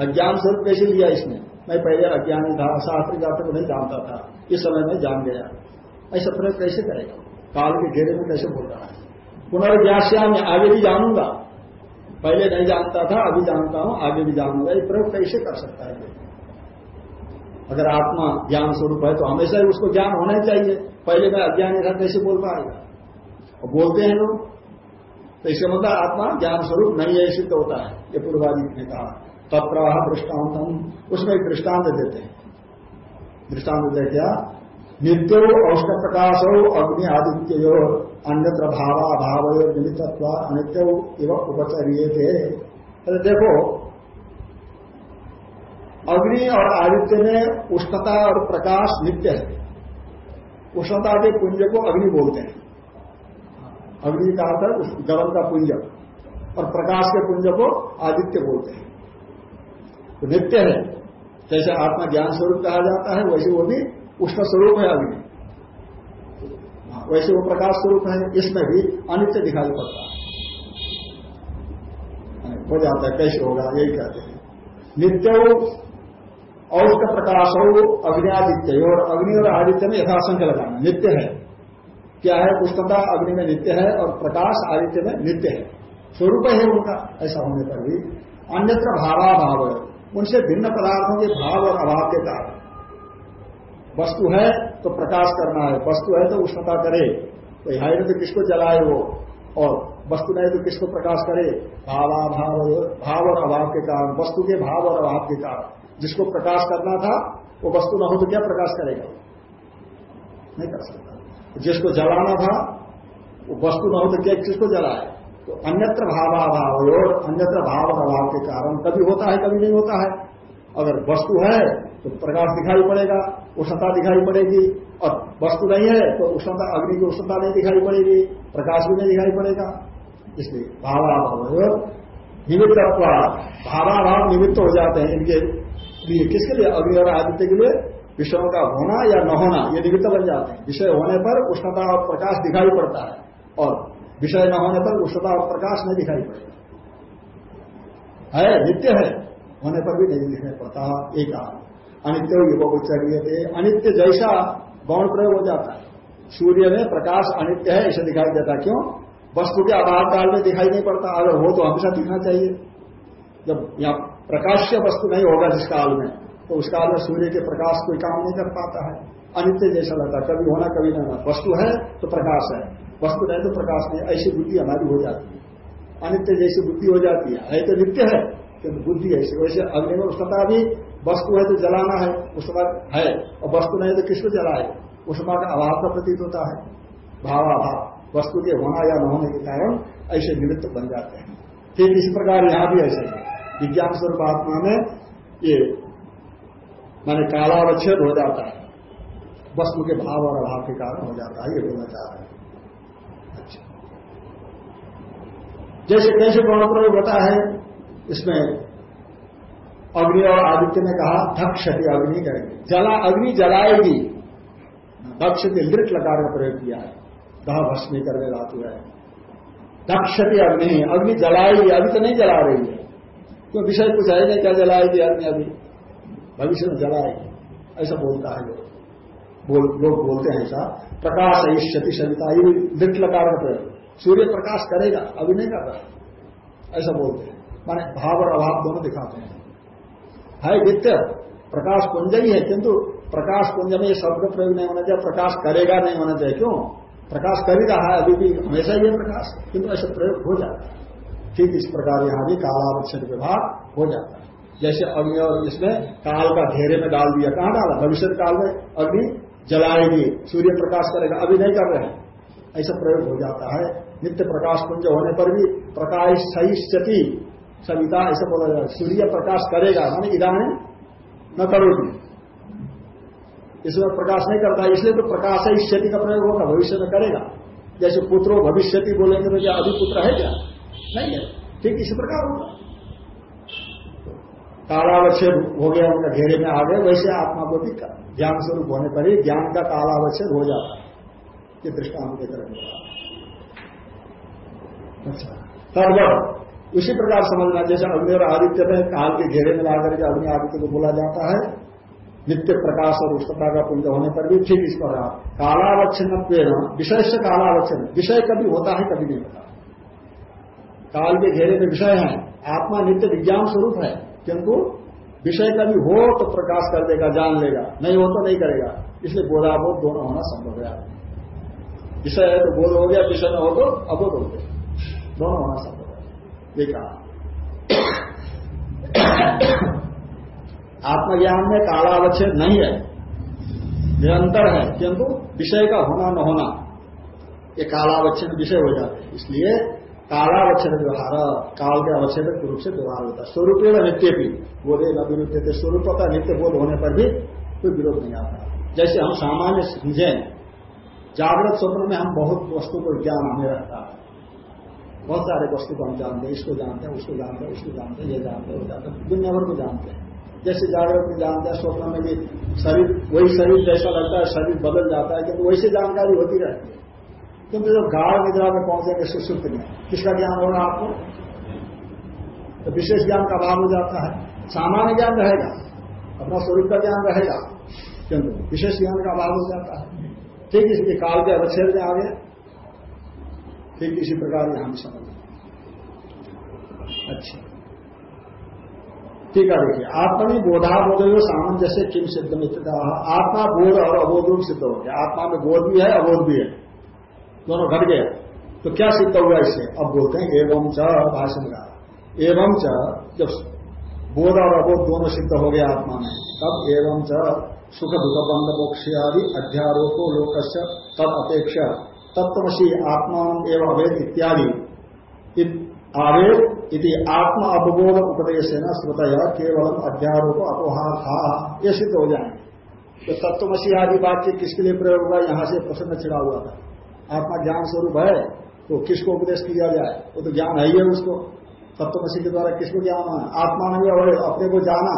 अज्ञान स्वरूप कैसे लिया इसने? मैं पहले अज्ञानी था, शास्त्र जातक को नहीं जानता था। इस समय में जान गया। ऐसा प्रयोग कैसे करेगा? काल के घेरे में कैसे बोल रहा है? पुनर्व्यास्या में आगे भी जानूँगा। पहले नहीं जानता था, अभी जानता हूँ, आगे भी जानूँगा। ये प्रयोग कैसे कर सकता है? अगर आत्मा ज्ञान स्वरूप है तो हमेशा ही उसको ज्ञान होना ही चाहिए। पहले मैं अज्ञानी था, कैसे बोल पाएगा? और बोलते हैं लोग। तो इसका मतलब आत्मा ज्ञान स्वरूप नहीं है, सिद्ध होता है। ये पूर्वाजी ने कहा। तत्र दृष्टान्तम। उसमें एक दृष्टांत देते हैं। दृष्टांत देते क्या? नित्यो औष्ट प्रकाशो अग्नि आदित्य अन्यत्र भावा भाव निमित्तत्व अनित्य एवं उपचर्य थे तो देखो, अग्नि और आदित्य में उष्णता और प्रकाश नित्य है। उष्णता के पुंज को अग्नि बोलते हैं। अग्नि का अर्थ गरम का पुंज, और प्रकाश के पुंज को आदित्य बोलते हैं। तो नित्य है, जैसे आत्मा ज्ञान स्वरूप कहा जाता है, वैसे वो भी उष्ण स्वरूप है अग्नि वैसे वो प्रकाश स्वरूप है, इसमें भी अनित्य दिखाई पड़ता है। हो जाता है, कैसे होगा, यही कहते हैं। नित्य और उसका प्रकाश हो, अग्नियादित्य और अग्नि और आदित्य में यथाशंख्य लगाना, नित्य है। क्या है? उष्णता अग्नि में नित्य है और प्रकाश आदित्य में नित्य है। स्वरूप है उनका, ऐसा होने पर भी। अन्यत्र भावाभाव उनसे भिन्न पदार्थों के भाव और अभाव के कारण। वस्तु है तो प्रकाश करना है, वस्तु है तो उष्णता करे। तो है तो किसको जलाए वो? और वस्तु नहीं तो किसको प्रकाश करे? भावाभाव भाव और अभाव के कारण, वस्तु के भाव और अभाव के कारण। जिसको प्रकाश करना था, वो वस्तु न हो तो क्या प्रकाश करेगा? नहीं कर सकता। जिसको जलाना था, वो वस्तु न हो तो क्या किसको जलाए? तो अन्यत्र भावाभाव और अन्यत्र भाव और अभाव के कारण कभी होता है, कभी नहीं होता है। अगर वस्तु है तो प्रकाश दिखाई पड़ेगा। उष्णता दिखाई पड़ेगी और वस्तु नहीं है तो उष्णता, अग्नि की उष्णता नहीं दिखाई पड़ेगी, प्रकाश भी नहीं दिखाई पड़ेगा। इसलिए भावाभाव निमित्त भावाभाव निमित्त हो जाते हैं इनके लिए। किसके लिए? अग्नि और आदित्य के लिए विषयों का होना या न होना, ये निमित्त बन जाते हैं। विषय होने पर उष्णता और प्रकाश दिखाई पड़ता है और विषय न होने पर उष्णता और प्रकाश नहीं दिखाई पड़ेगा है, नित्य है, होने पर भी नहीं दिखाई पड़ता। एक अनित्य युवक चाहिए थे अनित्य जैसा गौण प्रयोग हो जाता है। सूर्य में प्रकाश अनित्य है ऐसे दिखाई देता क्यों? वस्तु के अभाव काल में दिखाई नहीं पड़ता। अगर हो तो हमेशा दिखना चाहिए। जब यहाँ प्रकाश्य वस्तु नहीं होगा जिस काल में तो उस काल में सूर्य के प्रकाश कोई काम नहीं कर पाता है। अनित्य जैसा है। कभी होना, कभी नहीं होना। वस्तु है तो प्रकाश है। वस्तु नहीं तो प्रकाश नहीं। ऐसी बुद्धि हमारी हो जाती है। अनित्य जैसी बुद्धि हो जाती है। है तो नित्य है, किंतु बुद्धि ऐसी। वैसे अग्नि में उष्णता भी वस्तु है तो जलाना है उष्मा है, और वस्तु नहीं तो किसको जलाए? उष्मा का अभाव का प्रतीत होता है भावाभाव वस्तु के होना या न होने के कारण ऐसे निमित्त बन जाते हैं। ठीक इस प्रकार यहाँ भी ऐसे है। विज्ञान स्वरूप आत्मा में ये, माने कालावच्छेद हो जाता है। वस्तु के भाव और अभाव के कारण हो जाता है, ये बोलना चाह रहे हैं। अच्छा। जैसे कैसे प्रयोग होता है, इसमें अग्नि और आदित्य ने कहा धक्षति अग्नि करेंगे जला अग्नि जलाएगी। धक्षति लृत लकार का प्रयोग किया है। दह भस्मी करने धातु है। धक्षति अग्नि अग्नि जलाएगी अभी तो नहीं जला रही है। क्यों? विषय कुछ है नहीं क्या जलाएगी अग्नि अभी? भविष्य में जलाएगी ऐसा बोलता है लोग। बोल, लोग बोलते हैं ऐसा। प्रकाश क्षति सविता ये दृढ़ लकार का प्रयोग। सूर्य प्रकाश करेगा अभी नहीं कर रहा। ऐसा बोलते हैं। माने भाव और अभाव दोनों दिखाते हैं। है नित्य। प्रकाश कुंज ही है, किंतु प्रकाश कुंज में शब्द प्रयोग नहीं होना चाहिए, प्रकाश करेगा नहीं होना चाहिए। क्यों? प्रकाश कर ही रहा है, अभी भी हमेशा है प्रकाश, किंतु ऐसा प्रयोग हो जाता है। ठीक इस प्रकार यहाँ भी कालावक्षण विभाग हो जाता है। जैसे अग्नि और इसमें काल का घेरे में डाल दिया, कहाँ डाला? भविष्य काल में अग्नि जलाएगी, सूर्य प्रकाश करेगा, अभी नहीं कर रहे हैं। ऐसा प्रयोग हो जाता है। नित्य प्रकाश पुंज होने पर भी प्रकाश सही स्थिति सविता, ऐसा बोला जाए, सूर्य प्रकाश करेगा, मानी इधानी न करोगी। इसमें प्रकाश नहीं करता, इसलिए तो प्रकाश ही स्थिति का प्रयोग होगा, भविष्य में करेगा। जैसे पुत्रो भविष्य बोलेंगे तो क्या अभी पुत्र है क्या? नहीं है, ठीक इसी प्रकार होगा। कालावच्छेद हो गया, उनका घेरे में आ गए वैसे आत्मा को भी ज्ञान स्वरूप होने पर ही ज्ञान का कालावच्छेद हो जाता है, ये दृष्टांत के तरह अच्छा तब उसी प्रकार समझना, जैसे अग्नि और आदित्य में काल के घेरे में लाकर के अग्नि आदित्य को बोला जाता है, नित्य प्रकाश और उष्णता का पुंज होने पर भी ठीक इस पर कालावच्छिन्न विषय से कालावच्छिन्न, विषय कभी होता है, कभी नहीं होता। काल के घेरे में विषय है, आत्मा नित्य विज्ञान स्वरूप है, किंतु विषय कभी हो तो प्रकाश कर देगा, जान लेगा, नहीं हो तो नहीं करेगा। इसलिए बोधाबोध दोनों होना संभव है। विषय है तो बोध हो गया, विषय न हो तो अबोध हो गया। दोनों होना संभव ये कहा आत्मज्ञान में कालावच्छेद नहीं है। निरंतर है, किंतु विषय का होना न होना, ये कालावच्छेद विषय हो जाते हैं। इसलिए कालावच्छेद व्यवहार, काल के अवच्छेद रूप से व्यवहार होता है। स्वरूप नित्य भी बोधे न विरुद्ध थे स्वरूप का नित्य बोध होने पर भी कोई विरोध नहीं आता। जैसे हम सामान्य समझे जागृत स्वप्न में हम बहुत वस्तु को ज्ञान हमें रहता है। बहुत सारे वस्तु को हम जानते हैं, इसको जानते हैं, उसको जानते हैं, उसको जानते हैं, ये जानते हैं, वो जानते हैं। दुनिया भर को जानते हैं। जैसे जागृत में जानते हैं, स्वप्न में भी शरीर, वही शरीर जैसा लगता है, शरीर बदल जाता है, क्योंकि वैसे जानकारी होती रहती है। क्योंकि जब गाढ़ निद्रा में पहुँचेंगे सुसुप्त में किसका ज्ञान होगा आपको? तो विशेष ज्ञान का अभाव हो जाता है। सामान्य ज्ञान रहेगा, अपना स्वरूप का ज्ञान रहेगा किंतु विशेष ज्ञान का अभाव हो जाता है। ठीक इसलिए काल के अवच्छेद में आ गए ठीक इसी प्रकार यहाँ भी समझ अच्छा। ठीक है, देखिए बोधा बोध सामंजस्य किम सिद्ध मित्र आत्मा बोध और अबोध रूप सिद्ध हो गया। आत्मा में बोध भी है, अबोध भी है। दोनों घट गया तो क्या सिद्ध हुआ इससे? अब बोलते हैं, एवं च भाषण का एवं च, जब बोध और अबोध दोनों सिद्ध हो गया आत्मा में, तब एवं च, सुख दुख बंध मोक्ष आदि अध्यारोपो लोक तद अपेक्षा तत्वशी आत्मा एवं अवेद इत्यादि। आवेद इति आत्मा अपबोध उपदेश है न केवल अध्यारोप अपोहार था ये सिद्ध हो जाएँगे। तो तत्वमसी आदि वाक्य किसके लिए प्रयोग हुआ? यहाँ से प्रसन्न छिड़ा हुआ था। आत्मा ज्ञान स्वरूप है तो किसको उपदेश किया जाए? वो तो ज्ञान है ही है उसको। तत्वमसी के द्वारा किसको ज्ञान आत्मा में अवैध अपने को जाना।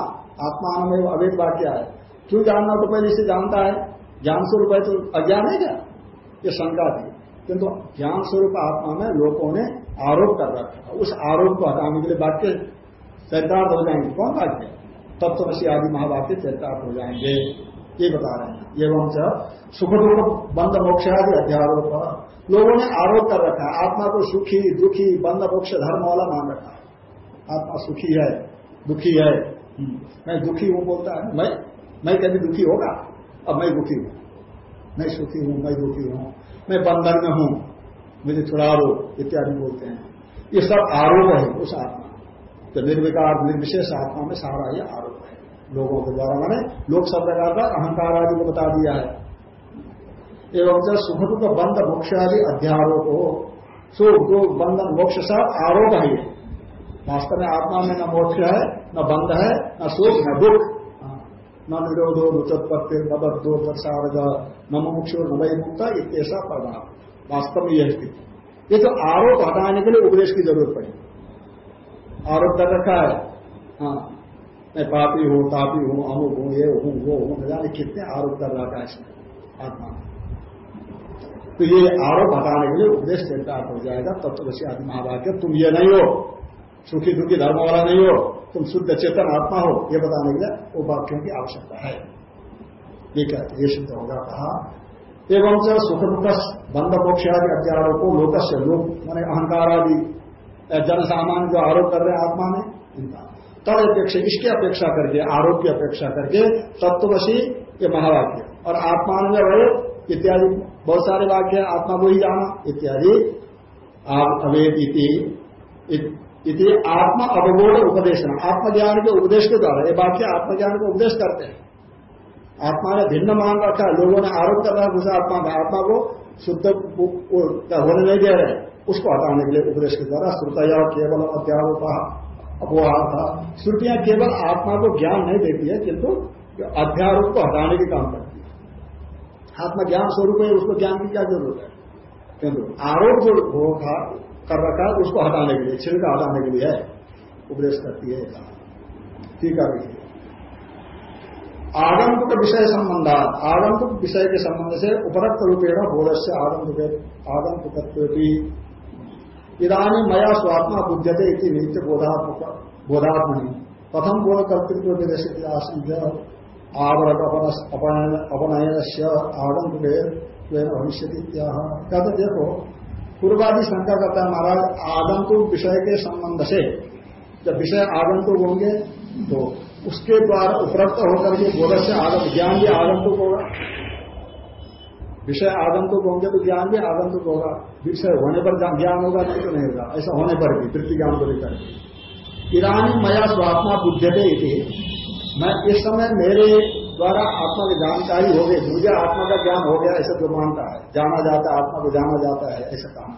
आत्मा में अवैध वाक्य है। क्यों जानना? तो पहले इसे जानता है। ज्ञान स्वरूप है तो अज्ञान है क्या? ये शंका थी। किंतु ज्ञान स्वरूप आत्मा में लोगों ने आरोप कर रखा था। उस आरोप को हटाने के लिए वाक्य चरितार्थ हो जाएँगे। कौन वाक्य तत्वसी आदि महावाक्य चरितार्थ हो जाएँगे। ये बता रहे हैं। एवं सुख दुख बंद मोक्ष आदि अध्यारोप। लोगों ने आरोप कर रखा है। आत्मा को सुखी, दुखी, बंद मोक्ष धर्म वाला मान रखा है। आत्मा सुखी है, दुखी है। हम्म। मैं दुखी हूँ बोलता है मैं मैं कभी दुखी होगा? अब मैं दुखी हूँ। मैं सुखी हूँ, मैं दुखी हूँ, मैं बंधन में हूँ, मुझे छुड़ा दो, इत्यादि बोलते हैं। ये सब आरोप है उस आत्मा तो निर्विकार, निर्विशेष आत्मा में सारा ये आरोप है। लोगों के द्वारा मैंने, लोक शब्द का अहंकार आदि को बता दिया है। एवं जब सुख दुख बंद मोक्ष आदि अध्यारोप हो। सुख दुख बंधन मोक्ष सब आरोप है वास्तव में आत्मा में न मोक्ष है, न बंध है, न सुख, न दुख। न निरोधो नुचत्पत्ति न बद्धो दर्शारद न मुक्ष न वही मुक्ता ऐसा प्रभाव वास्तव में यह स्थिति। ये तो आरोप हटाने के लिए उपदेश की ज़रूरत पड़ी। आरोप कर रखा है। हाँ। मैं पापी हूँ, तापी हूँ, अमुक हूँ, ये हूँ, वो हूँ जाने कितने आरोप कर रहा था इसमें। आत्मा। तो ये आरोप हटाने के लिए उपदेश चरितार्थ हो जाएगा तत्वशी आदि महावाक्य तुम ये नहीं हो। सुखी दुखी धर्म वाला नहीं हो। तुम शुद्ध चेतन आत्मा हो, ये बताने के लिए वो वाक्यों की आवश्यकता है। ये कहते ये सिद्ध होगा कहा। एवं से सुख दुख बंद मोक्ष आदि अत्यारोप को लोकस से लोक, मैंने अहंकार आदि जन सामान्य जो आरोप कर रहे हैं आत्मा में, इनका। तद अपेक्षा, इसकी अपेक्षा करके, आरोप की अपेक्षा करके तत्वशी ये महावाक्य। और आत्मा इत्यादि बहुत सारे वाक्य आत्मा को ही जाना, इत्यादि। आप अवेद इति आत्मा अवबोध उपदेश आत्मज्ञान के उपदेश के द्वारा ये वाक्य आत्मज्ञान को उपदेश करते हैं। आत्मा ने भिन्न मान रखा है। लोगों ने आरोप कर रहा है आत्मा में आत्मा को शुद्ध होने नहीं दे रहे। उसको हटाने के लिए उपदेश के द्वारा श्रुतया केवल अध्यारोप अपवाह था श्रुतियाँ केवल आत्मा को ज्ञान नहीं देती है, किंतु अध्यारोप को हटाने के काम करती है। आत्मा ज्ञान स्वरूप है, उसको ज्ञान की क्या ज़रूरत है? किंतु आरोप जो हो कर रखा है, उसको हटाने के लिए छिलका हटाने के लिए है। उपदेश करती है ठीक है आगंतुक विषय संबंधा आगंतुक विषय के संबंध से उपरक्त रूपेण बोध से आगंतुक आगंतुक इधानी मया स्वात्मा बुद्धते नित्य बोधात्मक, बोधात्मनि। प्रथम बोध कर्तृत्व विदेश आवरक अपनयन से आगंतुक भविष्य कहते देखो पूर्वादि शंका करता है महाराज आगंतुक विषय के संबंध से, जब विषय आगंतुक होंगे तो उसके द्वारा उपलब्ध होकर के बोध से आगम ज्ञान भी आगंतुक होगा। विषय आगंतुक होंगे तो ज्ञान भी आगंतुक होगा। विषय होने पर ज्ञान होगा नहीं तो नहीं होगा। ऐसा होने पर भी तृतीय ज्ञान को लेकर ईरानी मया स्वात्मा बुद्धते मैं इस समय मेरे द्वारा आत्मा की जानकारी हो गई। मुझे आत्मा का ज्ञान हो गया, ऐसा जो मानता है। जाना जाता है, आत्मा को जाना जाता है, ऐसा कहना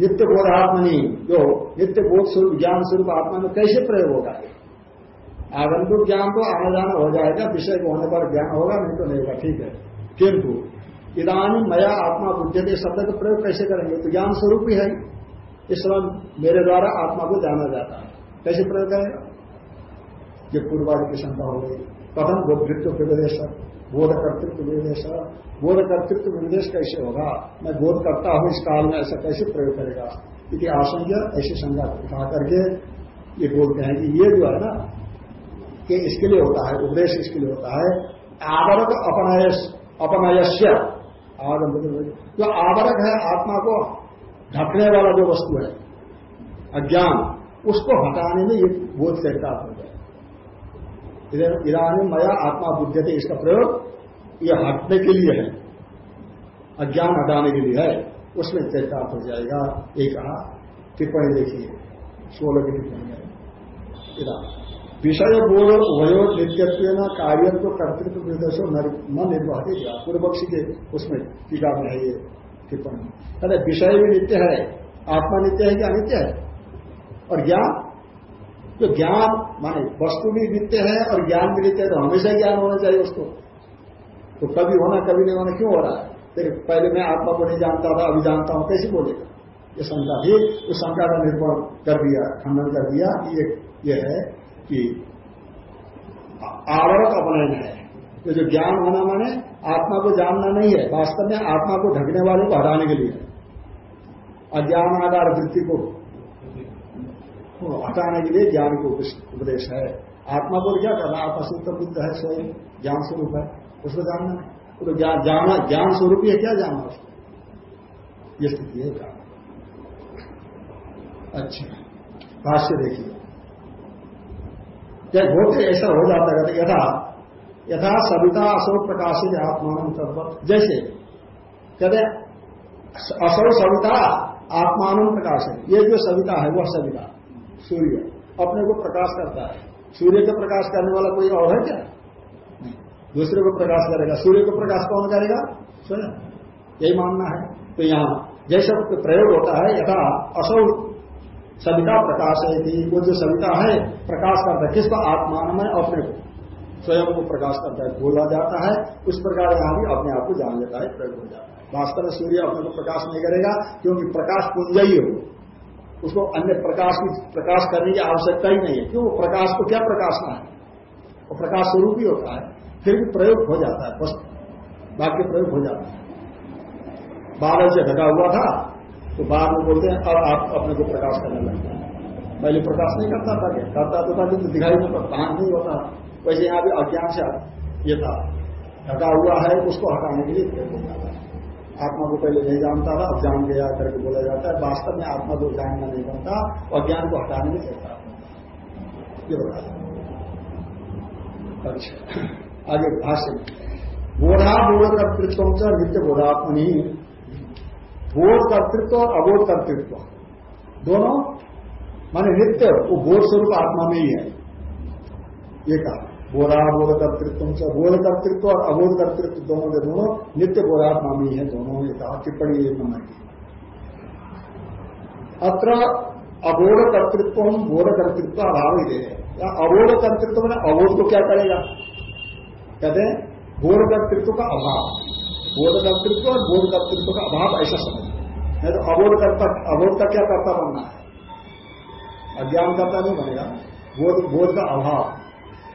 नित्य बोधात्मनी जो नित्य बोध स्वरूप, ज्ञान स्वरूप आत्मा में कैसे प्रयोग होगा? आगंतुक ज्ञान तो आना जाना हो जाएगा, विषय को होने पर ज्ञान होगा, नहीं तो नहीं होगा, ठीक है। किंतु इधानी मया आत्मा बुद्धि शब्द का प्रयोग कैसे करेंगे? तो ज्ञान स्वरूप ही है। इस समय मेरे द्वारा आत्मा को जाना जाता है। कैसे प्रयोग करेगा? ये पूर्वादि की शंका हो गई कथम बोधृत्व विदेश बोध कर्तृत्व विदेश बोध कर्तृत्व विदेश कैसे होगा? मैं बोध करता हूँ इस काल में, ऐसा कैसे प्रयोग करेगा? क्योंकि आशंका ऐसी संज्ञा उठा करके ये बोलते हैं कि ये जो है ना, कि इसके लिए होता है, उपदेश इसके लिए होता है आवरक अपनयस, अपनयस्य। जो आवरक है आत्मा को ढकने वाला जो वस्तु है, अज्ञान, उसको हटाने में ये बोध करता हो। इरानी मया आत्मा बुद्धते इसका प्रयोग यह हटने के लिए है। अज्ञान हटाने के लिए है। उसमें चरितार्थ हो जाएगा। एक कहा, टिप्पणी देखिए। सोलह की टिप्पणी है। विषय बोध उभयो नित्यत्व न कार्य तो कर्तृत्व निर्देशो न निर्वाह पूर्व पक्षी के उसमें टीका में है ये टिप्पणी। अरे विषय भी नित्य है। आत्मा नित्य है कि अनित्य है? और ज्ञान? तो ज्ञान, माने वस्तु भी नित्य है और ज्ञान भी नित्य है तो हमेशा ज्ञान होना चाहिए उसको। तो कभी होना, कभी नहीं होना, क्यों हो रहा है? फिर पहले मैं आत्मा को नहीं जानता था, अभी जानता हूँ, कैसे बोलेगा? ये शंका थी उस शंका का निर्माण कर दिया, खंडन कर दिया, ये ये है कि आवरक अपनयन है। तो जो ज्ञान होना माने, आत्मा को जानना नहीं है, वास्तव में आत्मा को ढकने वाले को हटाने के लिए। अज्ञान आधार वृत्ति को हटाने के लिए ज्ञान को उपदेश है। आत्मा को क्या करना? आप अशुद्ध बुद्ध है स्वयं, ज्ञान स्वरूप है। उसको जानना तो जाना ज्ञान स्वरूप ही क्या जाना उसको? ये स्थिति है। का अच्छा। भाष्य देखिए। जब होते ऐसा हो जाता है, यथा यथा सविता अशोक प्रकाशित आत्मान तत्व जैसे कहते असौ सविता आत्मान प्रकाशित। ये जो सविता है, वह सविता। सूर्य। अपने को प्रकाश करता है। सूर्य का प्रकाश करने वाला कोई और है क्या? दूसरे को प्रकाश करेगा। सूर्य को प्रकाश कौन करेगा? स्वयं। यही मानना है। तो यहाँ जैसे प्रयोग होता है, यथा असौ सविता प्रकाश है कि वो जो सविता है, प्रकाश करता है। किसका? आत्मान में, अपने को। स्वयं को प्रकाश करता है। बोला जाता है। उस प्रकार यहाँ भी अपने आप को जान लेता है, प्रयोग हो जाता है। वास्तव में सूर्य अपने को प्रकाश नहीं करेगा, क्योंकि प्रकाश पुंज ही हो उसको अन्य प्रकाश की प्रकाश करने की आवश्यकता ही नहीं है। क्यों? प्रकाश को क्या प्रकाशना है? वो प्रकाश स्वरूप ही होता है। फिर भी प्रयोग हो जाता है, बस वाक्य प्रयोग हो जाता है। बादल से ढका हुआ था तो बाद में बोलते हैं, अब आप अपने को प्रकाश करने लगते हैं पहले प्रकाश नहीं करता था क्या? करता तो था, किंतु दिखाई में भान नहीं होता। वैसे यहाँ भी अज्ञान से ये था। ढका हुआ है, उसको हटाने के लिए प्रयोग हो जाता है। आत्मा को पहले नहीं जानता था, अब जान गया करके बोला जाता है। वास्तव में आत्मा को जानना नहीं बनता और ज्ञान को हटाने में चलता ये बता अच्छा आगे भाष्य बोधा बोध कर्तृत्व नित्य बोधात्मनी। बोध कर्तृत्व और अबोध कर्तृत्व। दोनों, माने नित्य, वो बोध स्वरूप आत्मा में ही है। ये कहा। बोधा बोध कर्तृत्व से बोध कर्तृत्व और अबोध कर्तृत्व दोनों के दोनों नित्य बोधात्मा में है, दोनों ये कहा, टिप्पणी एक नंबर की। अत्र अबोध कर्तृत्व बोध कर्तृत्व अभाव ही। दे या अबोध कर्तृत्व मैंने अबोध को क्या करेगा? कहते हैं बोध कर्तृत्व का अभाव। बोध कर्तृत्व और बोध कर्तृत्व का अभाव ऐसा समझ नहीं तो अबोध कर्ता अबोध का क्या कर्ता बनना है? अज्ञान कर्ता नहीं बनेगा। बोध बोध का अभाव।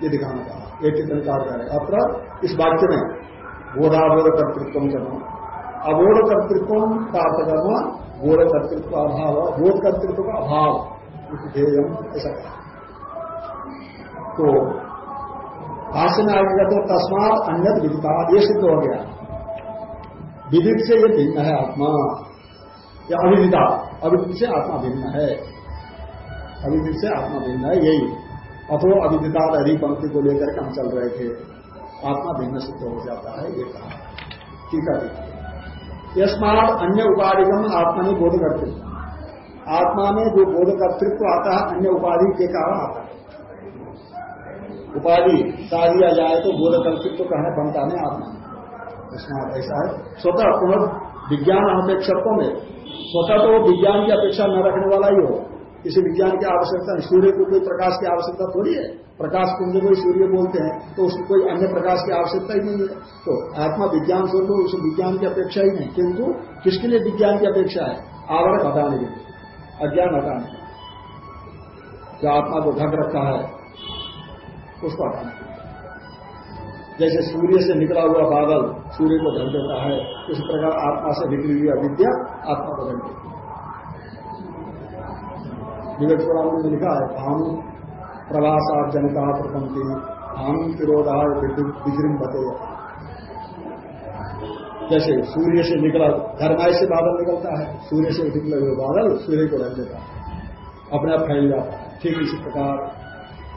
ये दिखाना कहा एक टिप्पणीकार करेगा अत्र इस वाक्य में बोधाबोध कर्तृत्व करना अबोध कर्तृत्व का अर्थ करना बोध कर्तृत्व का अभाव। बोध कर्तृत्व का अभाव ध्येय ऐसा कहा। तो भाष्य में आगे कहते हैं, तस्मात अन्य विदिता ये सिद्ध हो गया। विदित से ये भिन्न है आत्मा। या अविदिता। अविदित से आत्मा भिन्न है। अविदित से आत्मा भिन्न है, यही। अथो अविदिता अधिक पंक्ति को लेकर के हम चल रहे थे। आत्मा भिन्न सिद्ध हो जाता है, ये कहा। ठीक है यस्मात अन्य उपाधिगम आत्मा ने बोध करते आत्मा में जो बोध कर्तृत्व आता है, अन्य उपाधि के कारण आता है। उपाधि सा दिया जाए तो बोध कर्तृत्व कहने बनता नहीं आत्मा। इसमें ऐसा है। स्वतः विज्ञान अपेक्षत्व में। स्वतः तो विज्ञान की अपेक्षा न रखने वाला ही हो। किसी विज्ञान की आवश्यकता नहीं। सूर्य को कोई प्रकाश की आवश्यकता थोड़ी है। प्रकाश कुंज को सूर्य बोलते हैं तो उसको कोई अन्य प्रकाश की आवश्यकता ही नहीं है। तो आत्मा विज्ञान स्वरूप उस विज्ञान की अपेक्षा ही नहीं। किंतु किसके लिए विज्ञान की अपेक्षा है? आवरण हटाने के लिए। अज्ञान हटाने जो आत्मा को ढक रखा है, उसको हटाने जैसे सूर्य से निकला हुआ बादल सूर्य को ढक देता है उस प्रकार आत्मा से निकली हुई अविद्या आत्मा को ढक देती विवेक पुराण में लिखा है भानु प्रवासा जनता प्रपंथी भानु विजृम बते जैसे सूर्य से निकला घरमाई से बादल निकलता है, सूर्य से निकले हुए बादल सूर्य को ढक देता है। अपने फैल जाता है। ठीक इसी प्रकार,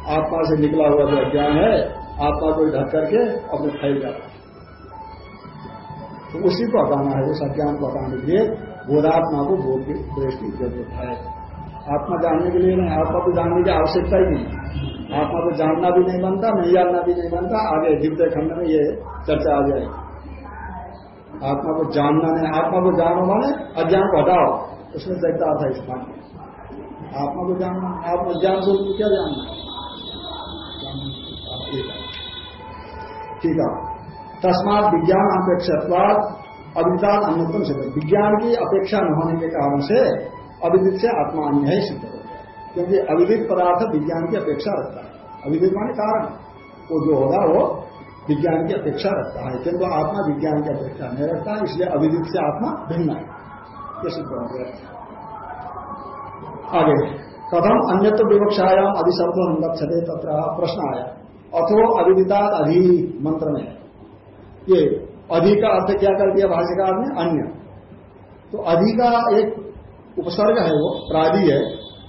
आत्मा से निकला हुआ जो अज्ञान है, आत्मा को ढक करके अपने फैल जाता है। तो उसी को हटाना है, उस अज्ञान को हटाने के लिए बोधात्मा को बोध की की ज़रूरत है। आत्मा जानने के लिए नहीं, आत्मा को जानने की आवश्यकता ही नहीं। आत्मा को जानना भी नहीं बनता, नहीं जानना भी नहीं बनता, आगे दिव्य खंड में ये चर्चा आ जाएगी। आत्मा को जानना नहीं, आत्मा को जानो माने अज्ञान को हटाओ। उसमें देखता था इस बात आत्मा को जानना, आत्मा ज्ञान को क्या जानना? ठीक है। तस्मात विज्ञान अपेक्षात्वाद अविदिता अन्यतम सिद्ध विज्ञान की अपेक्षा न होने के कारण से अविदित से आत्मा अन्य ही सिद्ध हो गया क्योंकि अविदित पदार्थ विज्ञान की अपेक्षा रखता है। अविदित माने कारण। वो जो होगा, वो विज्ञान की अपेक्षा रखता है। किंतु आत्मा विज्ञान की अपेक्षा नहीं रखता है इसलिए अविदित से आत्मा भिन्न है। ये सिद्ध हो गया आगे। कथम अन्यत्व विवक्षायाम अधिशब्द लक्ष्य तथा प्रश्न आया। अथो अविदिता अधि मंत्र में। ये अधि का अर्थ क्या कर दिया भाष्यकार ने? अन्य। तो अधि का एक उपसर्ग है वो प्रादि है,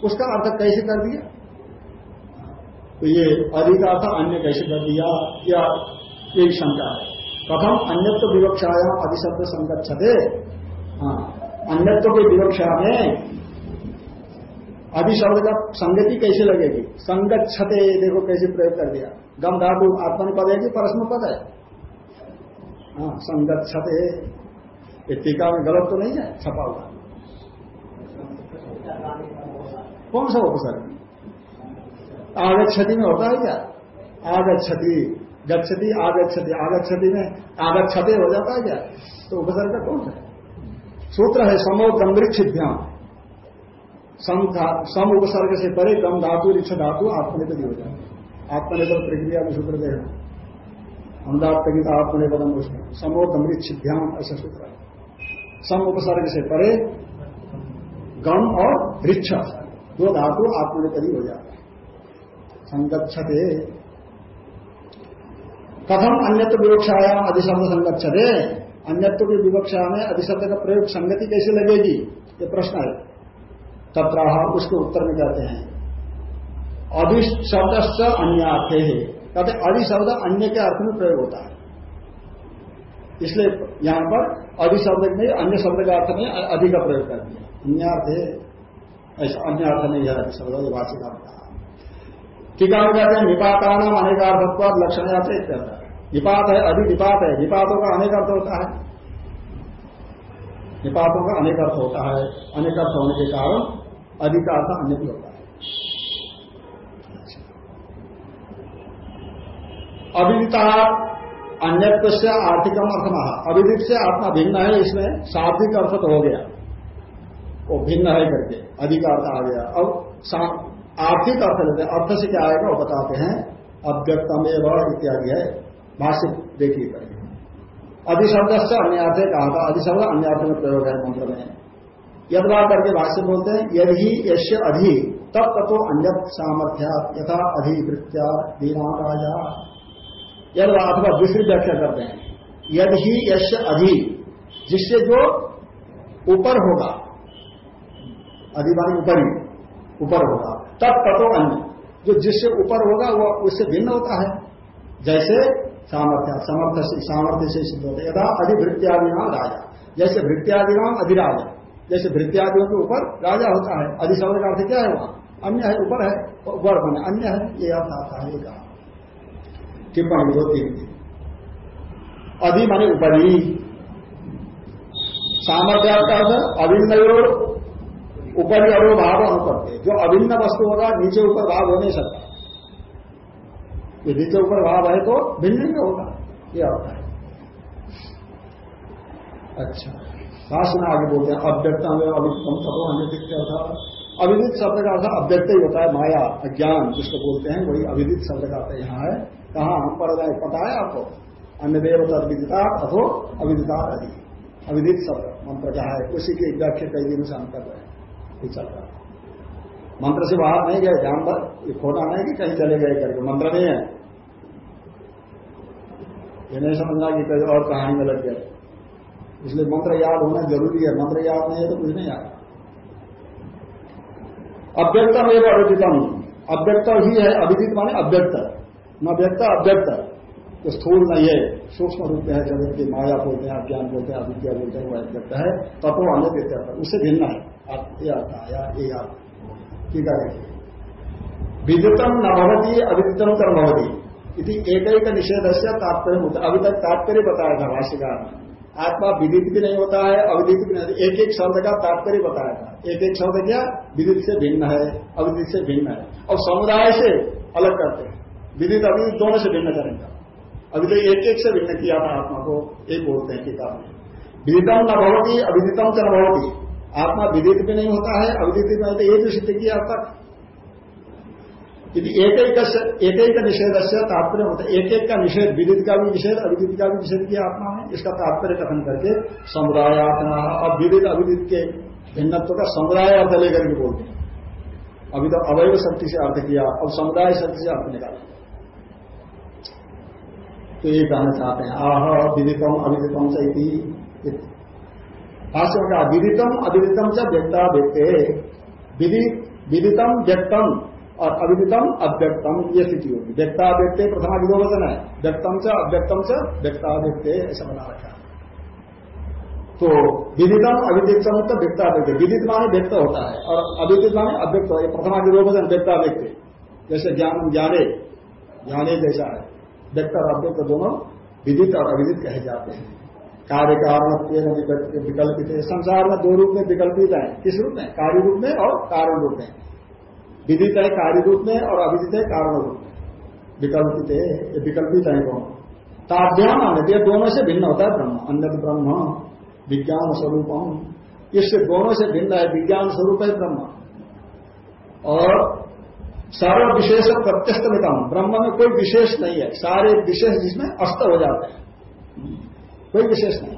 उसका अर्थ कैसे कर दिया? तो ये अधि का अर्थ अन्य कैसे कर दिया? या यही शंका है। प्रथम अन्यत्व विवक्षायाम अधिशब्द संगच्छते। हाँ अन्यत्व की विवक्षा में अधिशब्द का संगति कैसे लगेगी? संगच्छते, देखो कैसे प्रयोग कर दिया। गम धातु आत्मनिपद है कि परस्म पद है? हाँ संगच्छते। ये टीका में गलत तो नहीं है, छपा हुआ। कौन सा उपसर्ग आगच्छति में होता है क्या? आगच्छति, गच्छति, आगच्छति आगच्छति में आगच्छते हो जाता है क्या? तो उपसर्ग कौन सा सूत्र है समो गंभीक्षिभ्याम सम उपसर्ग से परे गम धातु रिक्ष धातु आत्मनिपति हो जाए आत्मनिर्भर प्रक्रिया में सूत्र देखना अनुदात आत्मनिर्भरम उसमें समो गंभीक्षिभ्याम ऐसा सूत्र है। सम उपसर्ग से परे गम और वृक्ष दो धातु आत्मनिपरी हो जाता है। संगक्षते कथम अन्यत्व विवक्षायाम अधिशब्द संगच्छते। अन्यत्व की विवक्षा में अधिशब्द का प्रयोग संगति कैसे लगेगी? ये प्रश्न है। तत्राह उसके उत्तर में कहते हैं। अधिशब्द से अन्य अर्थे है कहते अधिशब्द अन्य के अर्थ में प्रयोग होता है। इसलिए यहाँ पर अधि शब्द में अन्य शब्द का अर्थ में अधिक प्रयोग कर दिया अन्य अर्थ है ऐसा अन्य अर्थ नहीं है शब्द का टीका कहते हैं। निपाता नाम अनेकार्थत्व लक्षण जाते निपात है अभी निपात है निपातों का अनेक अर्थ होता है। निपातों का अनेक अर्थ होता है। अनेक अर्थ होने के कारण अधिक अर्थ अन्य भी होता है। अभिता अन्यत्व से आर्थिकम अर्थ महा अविदित से आत्मा भिन्न है, इसमें शाब्दिक अर्थ तो हो गया। वो भिन्न है करके, अधिकार आ गया। अब आर्थिक अर्थ लेते अर्थ से क्या आएगा? वो बताते हैं, अव्यक्तम एवं इत्यादि है। भाष्य देखिए करेंगे अधिशब्द से अन्य अर्थ कहा था। अधिशब्द अन्य अर्थ में प्रयोग है मंत्र में। यदवा करके भाष्य बोलते हैं, यदि यश अधि तब तो अन्य सामर्थ्या यथा अधिवृत्या दीना राजा यद अथवा दूसरी व्याख्या करते हैं। यदि यश अधि, जिससे जो ऊपर होगा अधिवानी ऊपर ऊपर होगा तब तत्व अन्य। जो जिससे ऊपर होगा वो उससे भिन्न होता है। जैसे सामर्थ्य सामर्थ्य से सामर्थ्य से सिद्ध होता है। यथा अधिवृत्यादि राजा। जैसे भृत्यादि नाम अधिराजा। जैसे भृत्यादियों के ऊपर राजा होता है। अधिशब्द का अर्थ क्या है वहाँ? अन्य है, ऊपर है ऊपर बने अन्य है, ये अर्थ आता है कहा। टिप्पणी दो तीन अधि माने उपरी सामर्थ्य का अभिन्न ऊपरी अरो भाव अनुपत्ति जो अभिन्न वस्तु होगा, नीचे ऊपर भाव हो नहीं सकता। ये नीचे ऊपर भाव है तो भिन्न ही होगा। ये होता है। अच्छा। भाषण आगे बोलते हैं, अव्यक्ता में अभितम तथो अन्य था अविदित शब्द का अर्थ अव्यक्त ही होता है, माया, अज्ञान, जिसको बोलते हैं, वही अविदित शब्द का अर्थ यहाँ है। कहा? हम पर पता है आपको? अन्य देव तदविदिता अथो अविदिता अधिक। अविदित शब्द, मंत्र क्या है? उसी की व्याख्या कई दिन से हम कर रहे हैं। ये चल रहा मंत्र से बाहर नहीं गए, ध्यान पर, ये खोना नहीं कि कहीं चले गए करके, मंत्र नहीं है। ये नहीं समझना कि कहीं और कहानी में लग गए इसलिए मंत्र याद होना ज़रूरी है, मंत्र याद नहीं है तो कुछ नहीं आता। अव्यक्तम एवं अविदितम अव्यक्त ही है अभिदित माने अव्यक्त, न व्यक्त, अव्यक्त। तो स्थूल नहीं है सूक्ष्म रूप में है जगत की माया बोलते हैं, अज्ञान बोलते हैं, अविद्या बोलते हैं वह व्यक्त है, तत्व अन्य व्यक्त उससे भिन्न है। विदितम न भवती अविदितम कर भवती। यदि एक निषेध से तात्पर्य होता अभी तक तात्पर्य बताया था भाष्यकार ने। आत्मा विदित भी नहीं होता है अविदित भी नहीं एक एक शब्द का तात्पर्य बताया था। एक एक शब्द क्या? विदित से भिन्न है अविदित से भिन्न है। और समुदाय से अलग करते हैं। विदित अभी दोनों से भिन्न करेंगे। अभी तो एक एक से भिन्न किया था आत्मा को, एक बोलते हैं किताब में। विदितम न भवती, अविदितम च न भवती। आत्मा विदित भी नहीं होता है, अविदित भी एक भी सिद्ध किया तक। यदि एक एक एक एक निषेध से तात्पर्य होता है। एक एक का निषेध, विदित का भी निषेध, अविदित का भी निषेध किया आत्मा है इसका तात्पर्य कथन करके समुदाय आत्मा अब विदित अविदित के भिन्नत्व का समुदाय अर्थ लेकर के बोलते हैं। अभी तो अवैध शक्ति से अर्थ किया, अब समुदाय शक्ति से अर्थ निकाला। तो ये कहना चाहते हैं आह, विदितम, अविदितम चैती भाष्य का विदितम, अविदितम च व्यक्ता व्यक्ते। विदितम व्यक्तम और अविदितम अव्यक्तम, ये स्थिति होगी व्यक्ता व्यक्ति, प्रथमा विधोवचन है। व्यक्तम च, अव्यक्तम च, व्यक्ता व्यक्ति, ऐसा बना रखा। तो विदितम, अविदितम तो व्यक्ता व्यक्ति। विदित माने व्यक्त होता है, और अविदित माने अव्यक्त। होता है प्रथमा विधोवचन व्यक्ता व्यक्ति। जैसे ज्ञान, ज्ञाने। ज्ञाने जैसा है। व्यक्त और अव्यक्त दोनों विदित और अविदित कहे जाते हैं। कार्य कारण विकल्पित है संसार में दो रूप में विकल्पित है किस रूप में? कार्य रूप में और कारण रूप में। विदित है कार्य रूप में और अविदित है कारण रूप में। विकल्पित है विकल्पित है कौन। ताभ्याम आने दोनों से भिन्न होता है ब्रह्म। अन्य ब्रह्म, विज्ञान स्वरूपम। इससे दोनों से भिन्न है, विज्ञान स्वरूप है ब्रह्म। और सर्व विशेष प्रत्यस्तमितम। ब्रह्म में कोई विशेष नहीं है। सारे विशेष जिसमें अस्त हो जाते हैं। कोई विशेष नहीं।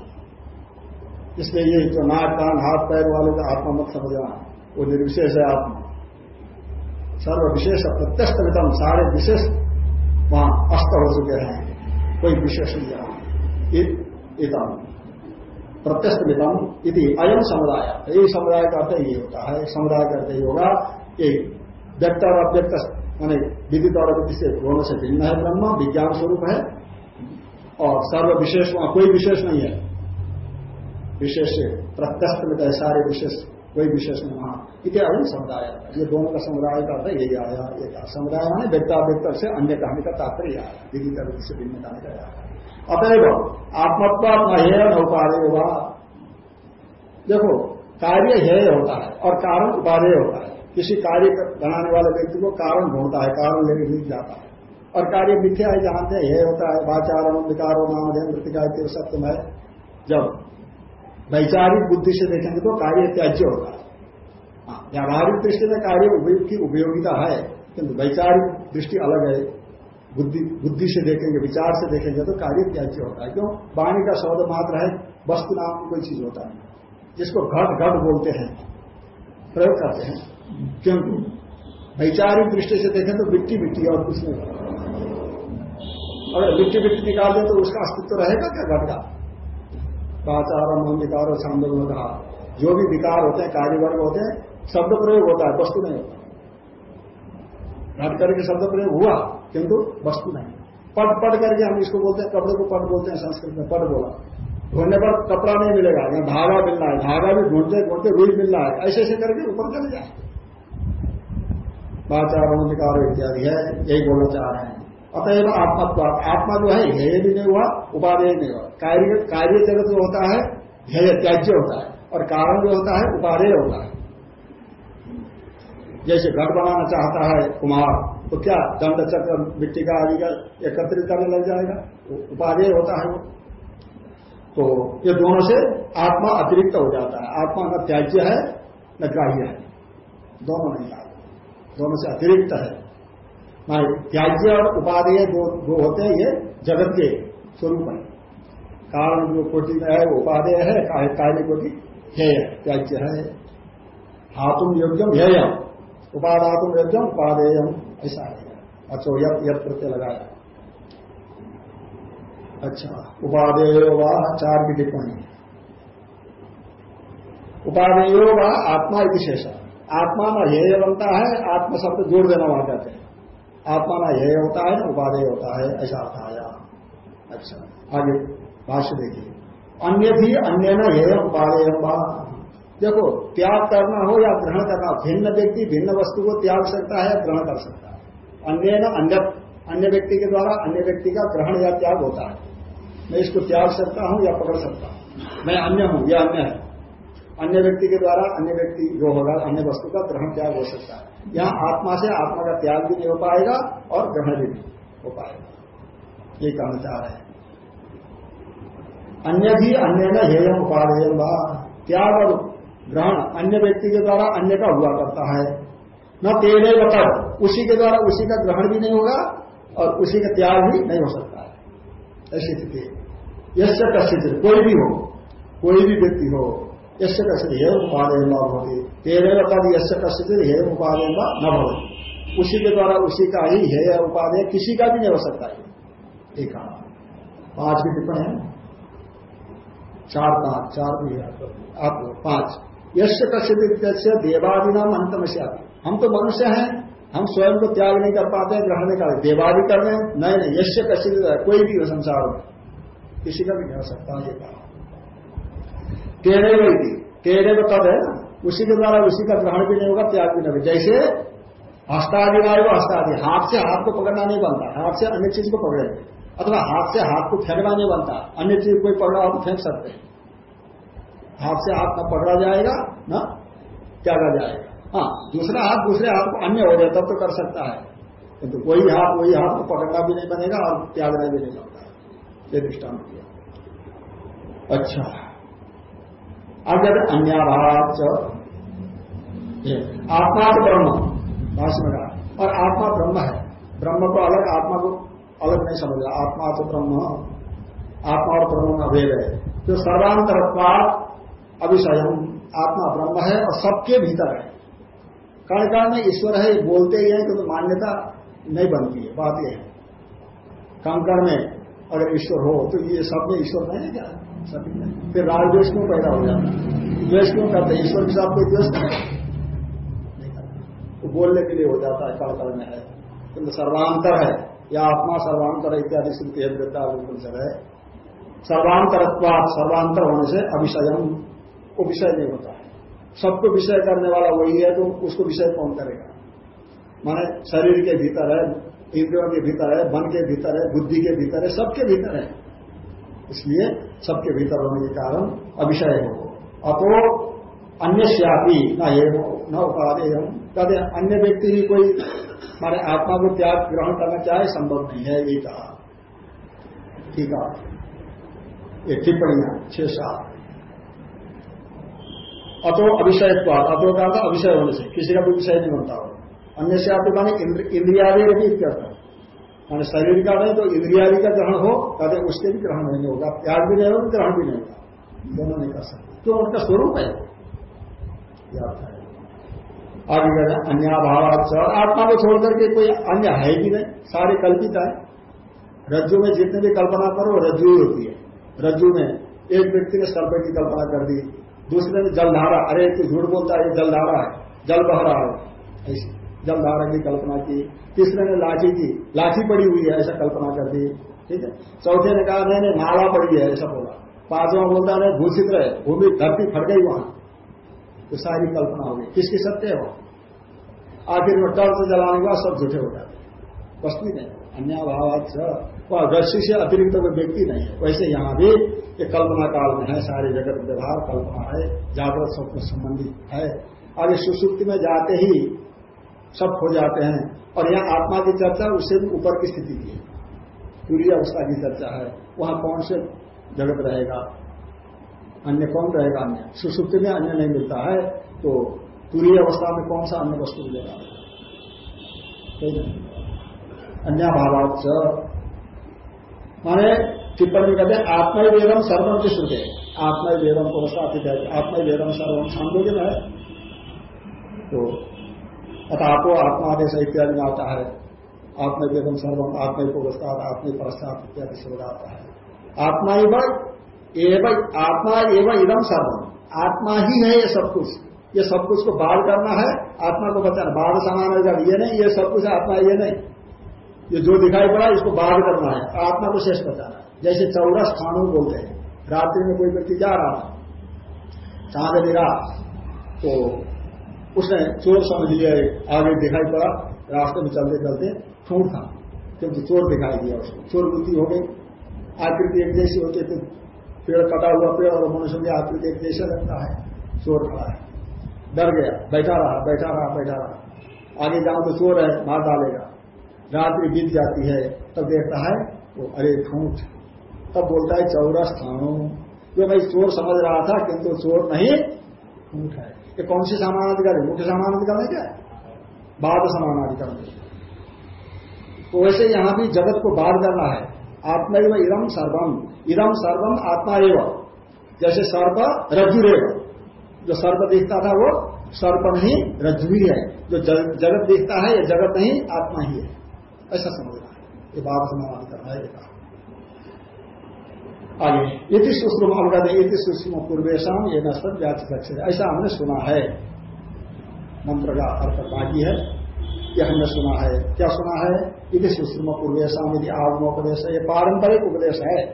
इसलिए ये जो नाक, कान, हाथ, पैर वाले का आत्मा मत समझना वो निर्विशेष है आत्मा। सर्व विशेष प्रत्यस्तमितम। सारे विशेष वहाँ अस्त हो चुके हैं। कोई विशेष नहीं है। प्रत्यस्तमितम यदि अयम समुदाय। यही समुदाय का अर्थ ये होता है। समुदाय का अर्थ होगा कि व्यक्त और अव्यक्त मान विदित और अविदित से दोनों से भिन्न है ब्रह्म, विज्ञान स्वरूप है। और सर्व विशेष वहाँ कोई विशेष नहीं है। विशेष से प्रत्यस्त सारे विशेष, कोई विशेष नहीं वहाँ। इतने अभी समुदाय। ये दोनों का समुदाय का था यही आया एक समुदाय माने व्यक्ताव्यक्त से अन्य कहने का तात्पर्य आया। विदित अविदित से भिन्न कहने का आया। अतएव आत्मत्वा नहेय उपादेय हुआ देखो, कार्य हेय होता है और कारण उपादेय होता है। किसी कार्य बनाने वाले व्यक्ति को कारण ढूंढता है, कारण लेने मिल जाता है। और कार्य मिथ्या है, जानते हैं होता है वाचारण विकारो नामधेन मृतिका सत्यम है जब वैचारिक बुद्धि से देखेंगे तो कार्य त्याज्य होता है। व्यावहारिक दृष्टि में कार्य की उपयोगिता है, किंतु वैचारिक दृष्टि अलग है। बुद्धि बुद्धि से देखेंगे, विचार से देखेंगे तो कार्य त्याज्य होता है। क्यों? वाणी का शब्द मात्र है, वस्तु नाम कोई चीज़ होता है जिसको घट घट बोलते हैं, प्रयोग करते हैं। क्योंकि वैचारिक दृष्टि से देखें तो मिट्टी मिट्टी और कुछ नहीं। अगर मिट्टी मिट्टी निकाल दें तो उसका अस्तित्व रहेगा क्या? घट का पाचार विकार और छांदों में कहा जो भी विकार होते हैं, कार्यवर्ग होते हैं, शब्द प्रयोग होता है, वस्तु नहीं। होता घट करके शब्द प्रयोग हुआ, किंतु वस्तु नहीं। पट पट करके हम इसको बोलते हैं, कपड़े को पट बोलते हैं, संस्कृत में पट बोला। ढूँढने पर कपड़ा नहीं मिलेगा, यहाँ धागा मिलना है, धागा भी ढूंढते ढूंढते रुई मिलना है ऐसे ऐसे करके ऊपर चले जाए। वाचारण विकार इत्यादि है, यही बोलना चाह रहे हैं। अतएव आत्मा आत्मा जो है, हेय भी नहीं हुआ, उपादेय नहीं हुआ। कार्य कार्य जगत जो होता है, हेय त्याज्य होता है, और कारण जो होता है, उपादेय होता है। जैसे घर बनाना चाहता है कुमार तो क्या दंड चक्र, मिट्टी का आदि का एकत्रित करने लग जाएगा? उपादेय होता है वो। तो ये दोनों से आत्मा अतिरिक्त हो जाता है। आत्मा न त्याज्य है, न ग्राह्य है। दोनों नहीं आता। दोनों से अतिरिक्त है। त्याज्य और उपादेय दो दो होते हैं ये जगत के स्वरूप है कारण जो कोटि में है, वो उपाधेय है कार्य कोटि हेय त्याज्य है। हाथुम योग्यम हेय उपादातुम योग्यम, उपादेयम, ऐसा है। अच्छा यद प्रत्यय लगाया अच्छा उपाधेय व चार की टिप्पणी उपादेयो व आत्मा विशेषा आत्मा ना हेय बनता है, आत्म शब्द जोड़ देना वहाँ कहते हैं। आत्मा ना हेय होता है ना उपादेय होता है, ऐसा अर्थ आया। अच्छा आगे भाष्य देखिए। अन्य भी अन्य न हेय उपादेय देखो, त्याग करना हो या ग्रहण करना, भिन्न व्यक्ति भिन्न वस्तु को त्याग सकता है या ग्रहण कर सकता है। अन्य न अन्य अन्य व्यक्ति के द्वारा अन्य व्यक्ति का ग्रहण या त्याग होता है। मैं इसको त्याग सकता हूँ या पकड़ सकता हूँ। मैं अन्य हूँ या अन्य है। अन्य व्यक्ति के द्वारा अन्य व्यक्ति जो होगा, अन्य वस्तु का ग्रहण त्याग हो सकता है? यहाँ आत्मा से आत्मा का त्याग भी नहीं हो पाएगा और ग्रहण भी नहीं हो पाएगा। ये कहना चाह रहे हैं। अन्य भी अन्य न हेयम उपाधेयम वा। त्याग और ग्रहण अन्य व्यक्ति के द्वारा अन्य का हुआ करता है। न तेरे मतलब उसी के द्वारा उसी का ग्रहण भी नहीं होगा और उसी का त्याग भी नहीं हो सकता है। ऐसी स्थिति यश कश्य कोई भी हो, कोई भी व्यक्ति हो यश कसित हे उपादेय न होती तेरे पद यश कसित हे उपादेय न भवती। उसी के द्वारा उसी का ही है उपादेय किसी का भी नहीं हो सकता है। एक पाँच की टिप्पणी है। चार पाँच, चार भी आप पाँच। यश से देवादि नाम अंतम से आती हम तो मनुष्य हैं, हम स्वयं को त्याग नहीं कर पाते हैं ग्रहण नहीं करते देवादि कर रहे हैं, नहीं नहीं यश कश्यप कोई भी हो संसार में, किसी का भी नहीं हो सकता, ये कहा। टेढ़े वही थी टेढ़े में कद है ना। उसी के द्वारा उसी का ग्रहण भी नहीं होगा, त्याग भी नहीं होगा। जैसे हस्तादि वायु हस्तादि हाथ से हाथ को पकड़ना नहीं बनता, हाथ से अन्य चीज़ को पकड़े। अथवा हाथ से हाथ को फेंकना नहीं बनता, अन्य चीज़ कोई पकड़ा हो तो फेंक सकते हैं। हाथ से हाथ न पकड़ा जाएगा, न त्यागा जाएगा। हाँ दूसरा हाथ दूसरे हाथ को अन्य हो जाए, तब तो कर सकता है। किंतु वही हाथ वही हाथ को पकड़ना भी नहीं बनेगा और त्यागना भी नहीं बनता। ये दृष्टांत किया अच्छा। अगर अन्याभाव आत्मा तो ब्रह्म भाषण का और आत्मा ब्रह्म है। ब्रह्म को अलग, आत्मा को अलग नहीं समझ आत्मा तो ब्रह्म, आत्मा और ब्रह्म का भेद है। जो तो सर्वांतरत्वाद अभिषयम आत्मा ब्रह्म है और सबके भीतर है। कण कण में ईश्वर है, बोलते ही है कि तो मान्यता नहीं बनती है। बात यह है। कण में अगर ईश्वर हो तो ये सब में ईश्वर नहीं है क्या? फिर राजद्वेश क्यों पैदा हो जाता है। द्वेष क्यों करते ईश्वर के साथ कोई द्वेष तो बोलने के लिए हो जाता है कण कण में है। किंतु सर्वांतर है। या आत्मा सर्वांतर इत्यादि श्रुति है, वृद्धा है सर्वांतरत्वा सर्वांतर होने से अभिषयम। को विषय नहीं होता है। सबको विषय करने वाला वही है तो उसको विषय कौन करेगा? माने शरीर के भीतर है, इंद्रियों के भीतर है, मन के भीतर है, बुद्धि के भीतर है, सबके भीतर है। इसलिए सबके भीतर होने के कारण अविषय हो। अतो अन्य श्यापी न ये न उपाधे हम कहते अन्य व्यक्ति ही कोई हमारे आत्मा को त्याग ग्रहण करना चाहे, संभव नहीं है, ये कहा। ठीक है। ये टिप्पणियाँ, छह सात। अतो अभिषय अतो का अभिषय होने से, किसी का भी विषय नहीं बनता। हो अन्य से आपको माने इंद्रियादि भी इत्यर्थ। माने शरीर का नहीं तो इंद्रियादि का ग्रहण हो कहते उसके भी ग्रहण नहीं होगा। त्याग भी नहीं होगा ग्रहण भी नहीं होगा। दोनों नहीं कर सकते। क्यों उनका स्वरूप है। आगे कहते अन्याभाव आत्मा को छोड़ करके कोई अन्य है भी नहीं। सारे कल्पित है। रज्जु में जितने भी कल्पना करो, रज्जु ही होती है। रज्जु में एक व्यक्ति ने सर्प की कल्पना कर दी। दूसरे ने जलधारा। अरे तू झूठ बोलता है जलधारा है। जल बह रहा है। ऐसी। जलधारा की कल्पना की, तीसरे ने लाठी की, लाठी पड़ी हुई है, ऐसा कल्पना कर दी। ठीक है? चौथे ने कहा, नहीं नाला पड़ी है, ऐसा बोला। पांचवा बोलता है भूषित रहे, भूमि धरती फट गई वहाँ। तो सारी कल्पना हो गई। किसकी सत्य हो आखिर में टर्च जलाने के सब झूठे हो जाते वस्तु नहीं अन्य भाव रस्सी से अतिरिक्त कोई व्यक्ति नहीं है। वैसे यहाँ भी ये कल्पना काल में है, सारे जगत व्यवहार, कल्पना है, जागृत स्वप्न संबंधित है। आगे सुसुप्ति में जाते ही सब हो जाते हैं। और यहाँ आत्मा की चर्चा, उससे भी ऊपर की स्थिति की तुरीय अवस्था की चर्चा है। वहाँ कौन से जगत रहेगा? अन्य कौन रहेगा? अन्य। सुसुप्ति में अन्य नहीं मिलता है। तो तुरीय अवस्था में कौन सा अन्य वस्तु मिलेगा? अन्य भावाच माने टिप्पणी कहते हैं आत्मा ही वेदम सर्वम की श्रुति आत्मा ही वेदम को स्थापित है वेदम सर्वम छांदोग्य है तो अथापो आत्मादेश इत्यादि में आता है। आत्मा वेदम सर्वम आत्मा पुरस्कार आत्मा प्रस्ताव इत्यादि से आता है। आत्मा एवं आत्मा एवं इदम सर्वम। आत्मा ही है ये सब कुछ। ये सब कुछ को बाढ़ करना है, आत्मा को बचाना बाढ़ समान है, ये नहीं, ये सब कुछ आत्मा ये नहीं। ये जो दिखाई पड़ा, इसको बाढ़ करना है। आत्मा को शेष बचाना है। जैसे चौरस खानू बोलते हैं। रात्रि में कोई व्यक्ति जा रहा था चाँद गिरा तो उसने चोर समझ लिया आगे दिखाई पड़ा, रास्ते में चलते चलते ठूंठ था, क्योंकि चोर दिखाई दिया उसको। चोर बुद्धि हो गई। आकृति एक जैसी होती है पेड़ कटा हुआ पेड़ और मनुष्य की आकृति एक जैसे लगता है। चोर खड़ा है। डर गया। बैठा रहा बैठा रहा बैठा रहा। आगे जाओ तो चोर है, मार डालेगा। रात्रि बीत जाती है, तब देखता है, वो अरे ठूठ। तब बोलता है, चौरस थानो। जो मैं चोर समझ रहा था, किंतु चोर नहीं ऊँट है। ये कौन सी समानाधिकार है? मुख्य समानाधिकार है क्या? बाद समानाधिकार तो वैसे यहाँ भी जगत को बाढ़ करना है। आत्मा एवं इदम सर्वम इदम सर्वम आत्मा एवं। जैसे सर्प रज्जु रेव जो सर्प दिखता था वो सर्प नहीं रज्जु ही है। जो जगत दिखता है ये जगत नहीं आत्मा ही है। ऐसा समझना है। ये बात समानाधिकार है। आगे। यदि सुश्रुम हम कहते इति सुश्रुम पूर्वेशम ये नस्तर व्याच ऐसा हमने सुना है। मंत्र का अर्थ बाकी है। यह हमने सुना है। क्या सुना है? इति सुश्रुम पूर्वेशम यदि आगमोपदेश। ये पारंपरिक उपदेश है।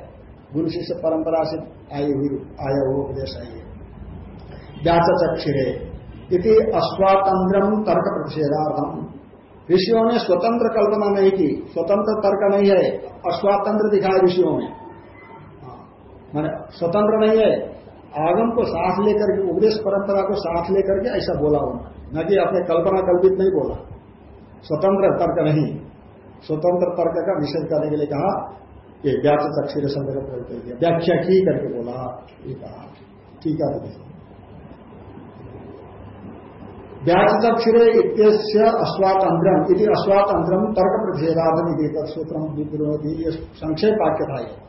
गुरु शिष्य परंपरा से आई हुई आया हुआ उपदेश है ये। व्याच चक्षिरे इति अस्वातंत्रम तर्क प्रतिषेधार्थम ऋषियों ने स्वतंत्र कल्पना नहीं की। स्वतंत्र तर्क नहीं है। अस्वातंत्र दिखाए ऋषियों में मैंने स्वतंत्र नहीं है। आगम को साथ लेकर के, उपदेश परंपरा को साथ लेकर के ऐसा बोला उन्होंने। न कि अपने कल्पना कल्पित नहीं बोला। स्वतंत्र तर्क नहीं। स्वतंत्र तर्क का निषेध करने के लिए कहा, ये व्याच तक्षीर शब्द का प्रयोग किया। व्याख्या की करके बोला। ये कहा। ठीक है व्याचक्षिरे इत्यस्य अस्वातंत्रम यदि अस्वातंत्रम तर्क प्रतिषेधार्थम यदि सूत्र ये संक्षेप वाक्य था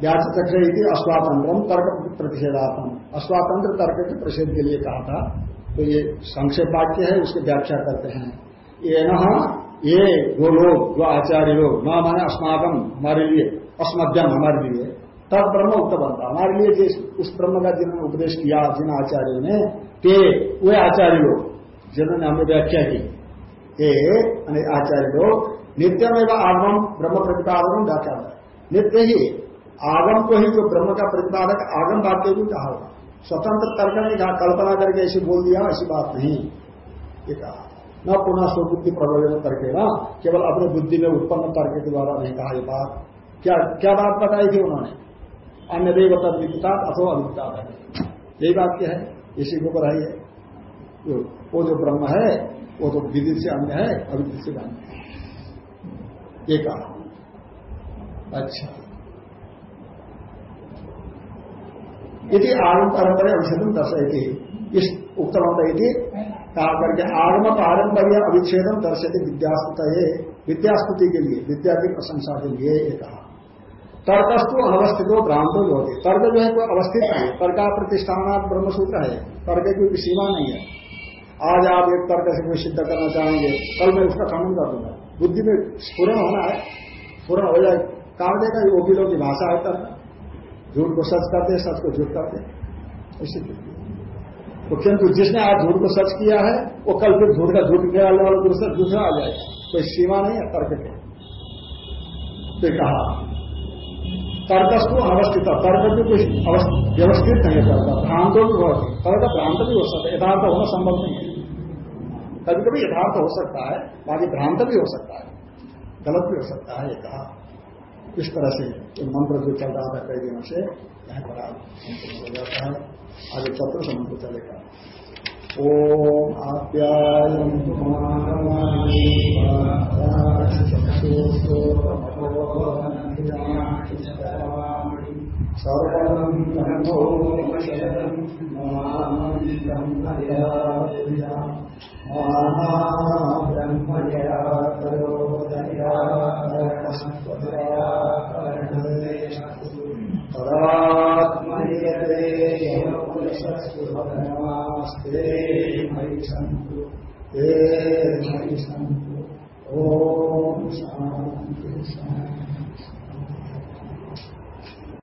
व्याचक्षर यदि अस्वातंत्रम तर्क प्रतिषेधात्म अस्वातंत्र तर्क के प्रतिषेध के लिए कहा था तो ये संक्षेप वाक्य है, उसकी व्याख्या करते हैं। ये न ये जो लोग, जो आचार्य लोग, न माने अस्माकम हमारे लिए अस्मध्यम हमारे लिए तब ब्रह्म बनता हमारे लिए जिस, उस ब्रह्म का जिन्होंने उपदेश किया, जिन आचार्यों ने, ते, वे आचार्य लोग, जिन्होंने हमें व्याख्या की। ते आचार्य लोग नित्यम एवं आगम, ब्रह्म प्रतिपादन व्याख्या नित्य ही आगम को ही जो ब्रह्म का प्रतिपादक आगम वाक्य भी कहा स्वतंत्र तर्क नहीं कहा, कल्पना करके ऐसी बोल दिया, ऐसी बात नहीं। ये कहा। न पुनः स्वबुद्धि प्रबोधन करके ना, केवल अपने बुद्धि में उत्पन्न तर्क के द्वारा नहीं कहा ये बात। क्या क्या बात बताई थी उन्होंने? अन्य देव तत्विकता अथवा अविकता यही वाक्य है? इसी को है। वो जो ब्रह्म है, वो तो विदित से अन्य है अविदित से अन्य है। ये कहा। अच्छा। यदि आगम परंपरा अभिषेदम दर्शयती। इस उत्तम यदि कहा करके आगम पारंपर्य अभिच्छेदम दर्शयती विद्यास्तुत विद्यास्तुति के लिए, विद्या की प्रशंसा के लिए ये कहा तर्कस्तु अनवस्थित हो भ्रांतो जो होती तर्क जो है कोई अवस्थित नहीं तर्का प्रतिष्ठान ब्रह्मसूत्र है। तर्क की कोई सीमा नहीं है। आज आप एक तर्क से कोई सिद्ध करना चाहेंगे, कल मैं उसका खंडन कर दूँगा। बुद्धि में स्फुरन होना है। स्फुरन हो जाए। काम देगा वकीलों की भाषा है तर्क। झूठ को सच करते हैं, सच को झूठ करते ऐसी तो किंतु जिसने आज झूठ को सच किया है, वो कल फिर झूठ का झूठ निकालने वाला दूसरा दूसरा आ जाएगा। कोई सीमा नहीं है, तर्क के तो कहा। तर्कस्तु अवस्थित तर्क भी कुछ व्यवस्थित नहीं करता भ्रांतो भी बहुत तर्क भ्रांत भी हो सकता है। यथार्थ होना संभव नहीं है। कभी कभी यथार्थ हो सकता है, बाकी भ्रांत भी हो सकता है। गलत भी हो सकता है, ये कहा। इस तरह से मंत्र जो चल रहा था कई दिनों से यहाँ पर हो जाता है। आगे चतुर्थ मंत्र चलेगा। ओम आप्यायम सर्वं ब्रह्मोपनिषदं ब्रह्मया करोदया तदात्मनियते पुरुषस्ते मयि सन्तु ते मयि सन्तु ॐ शान्ति शान्ति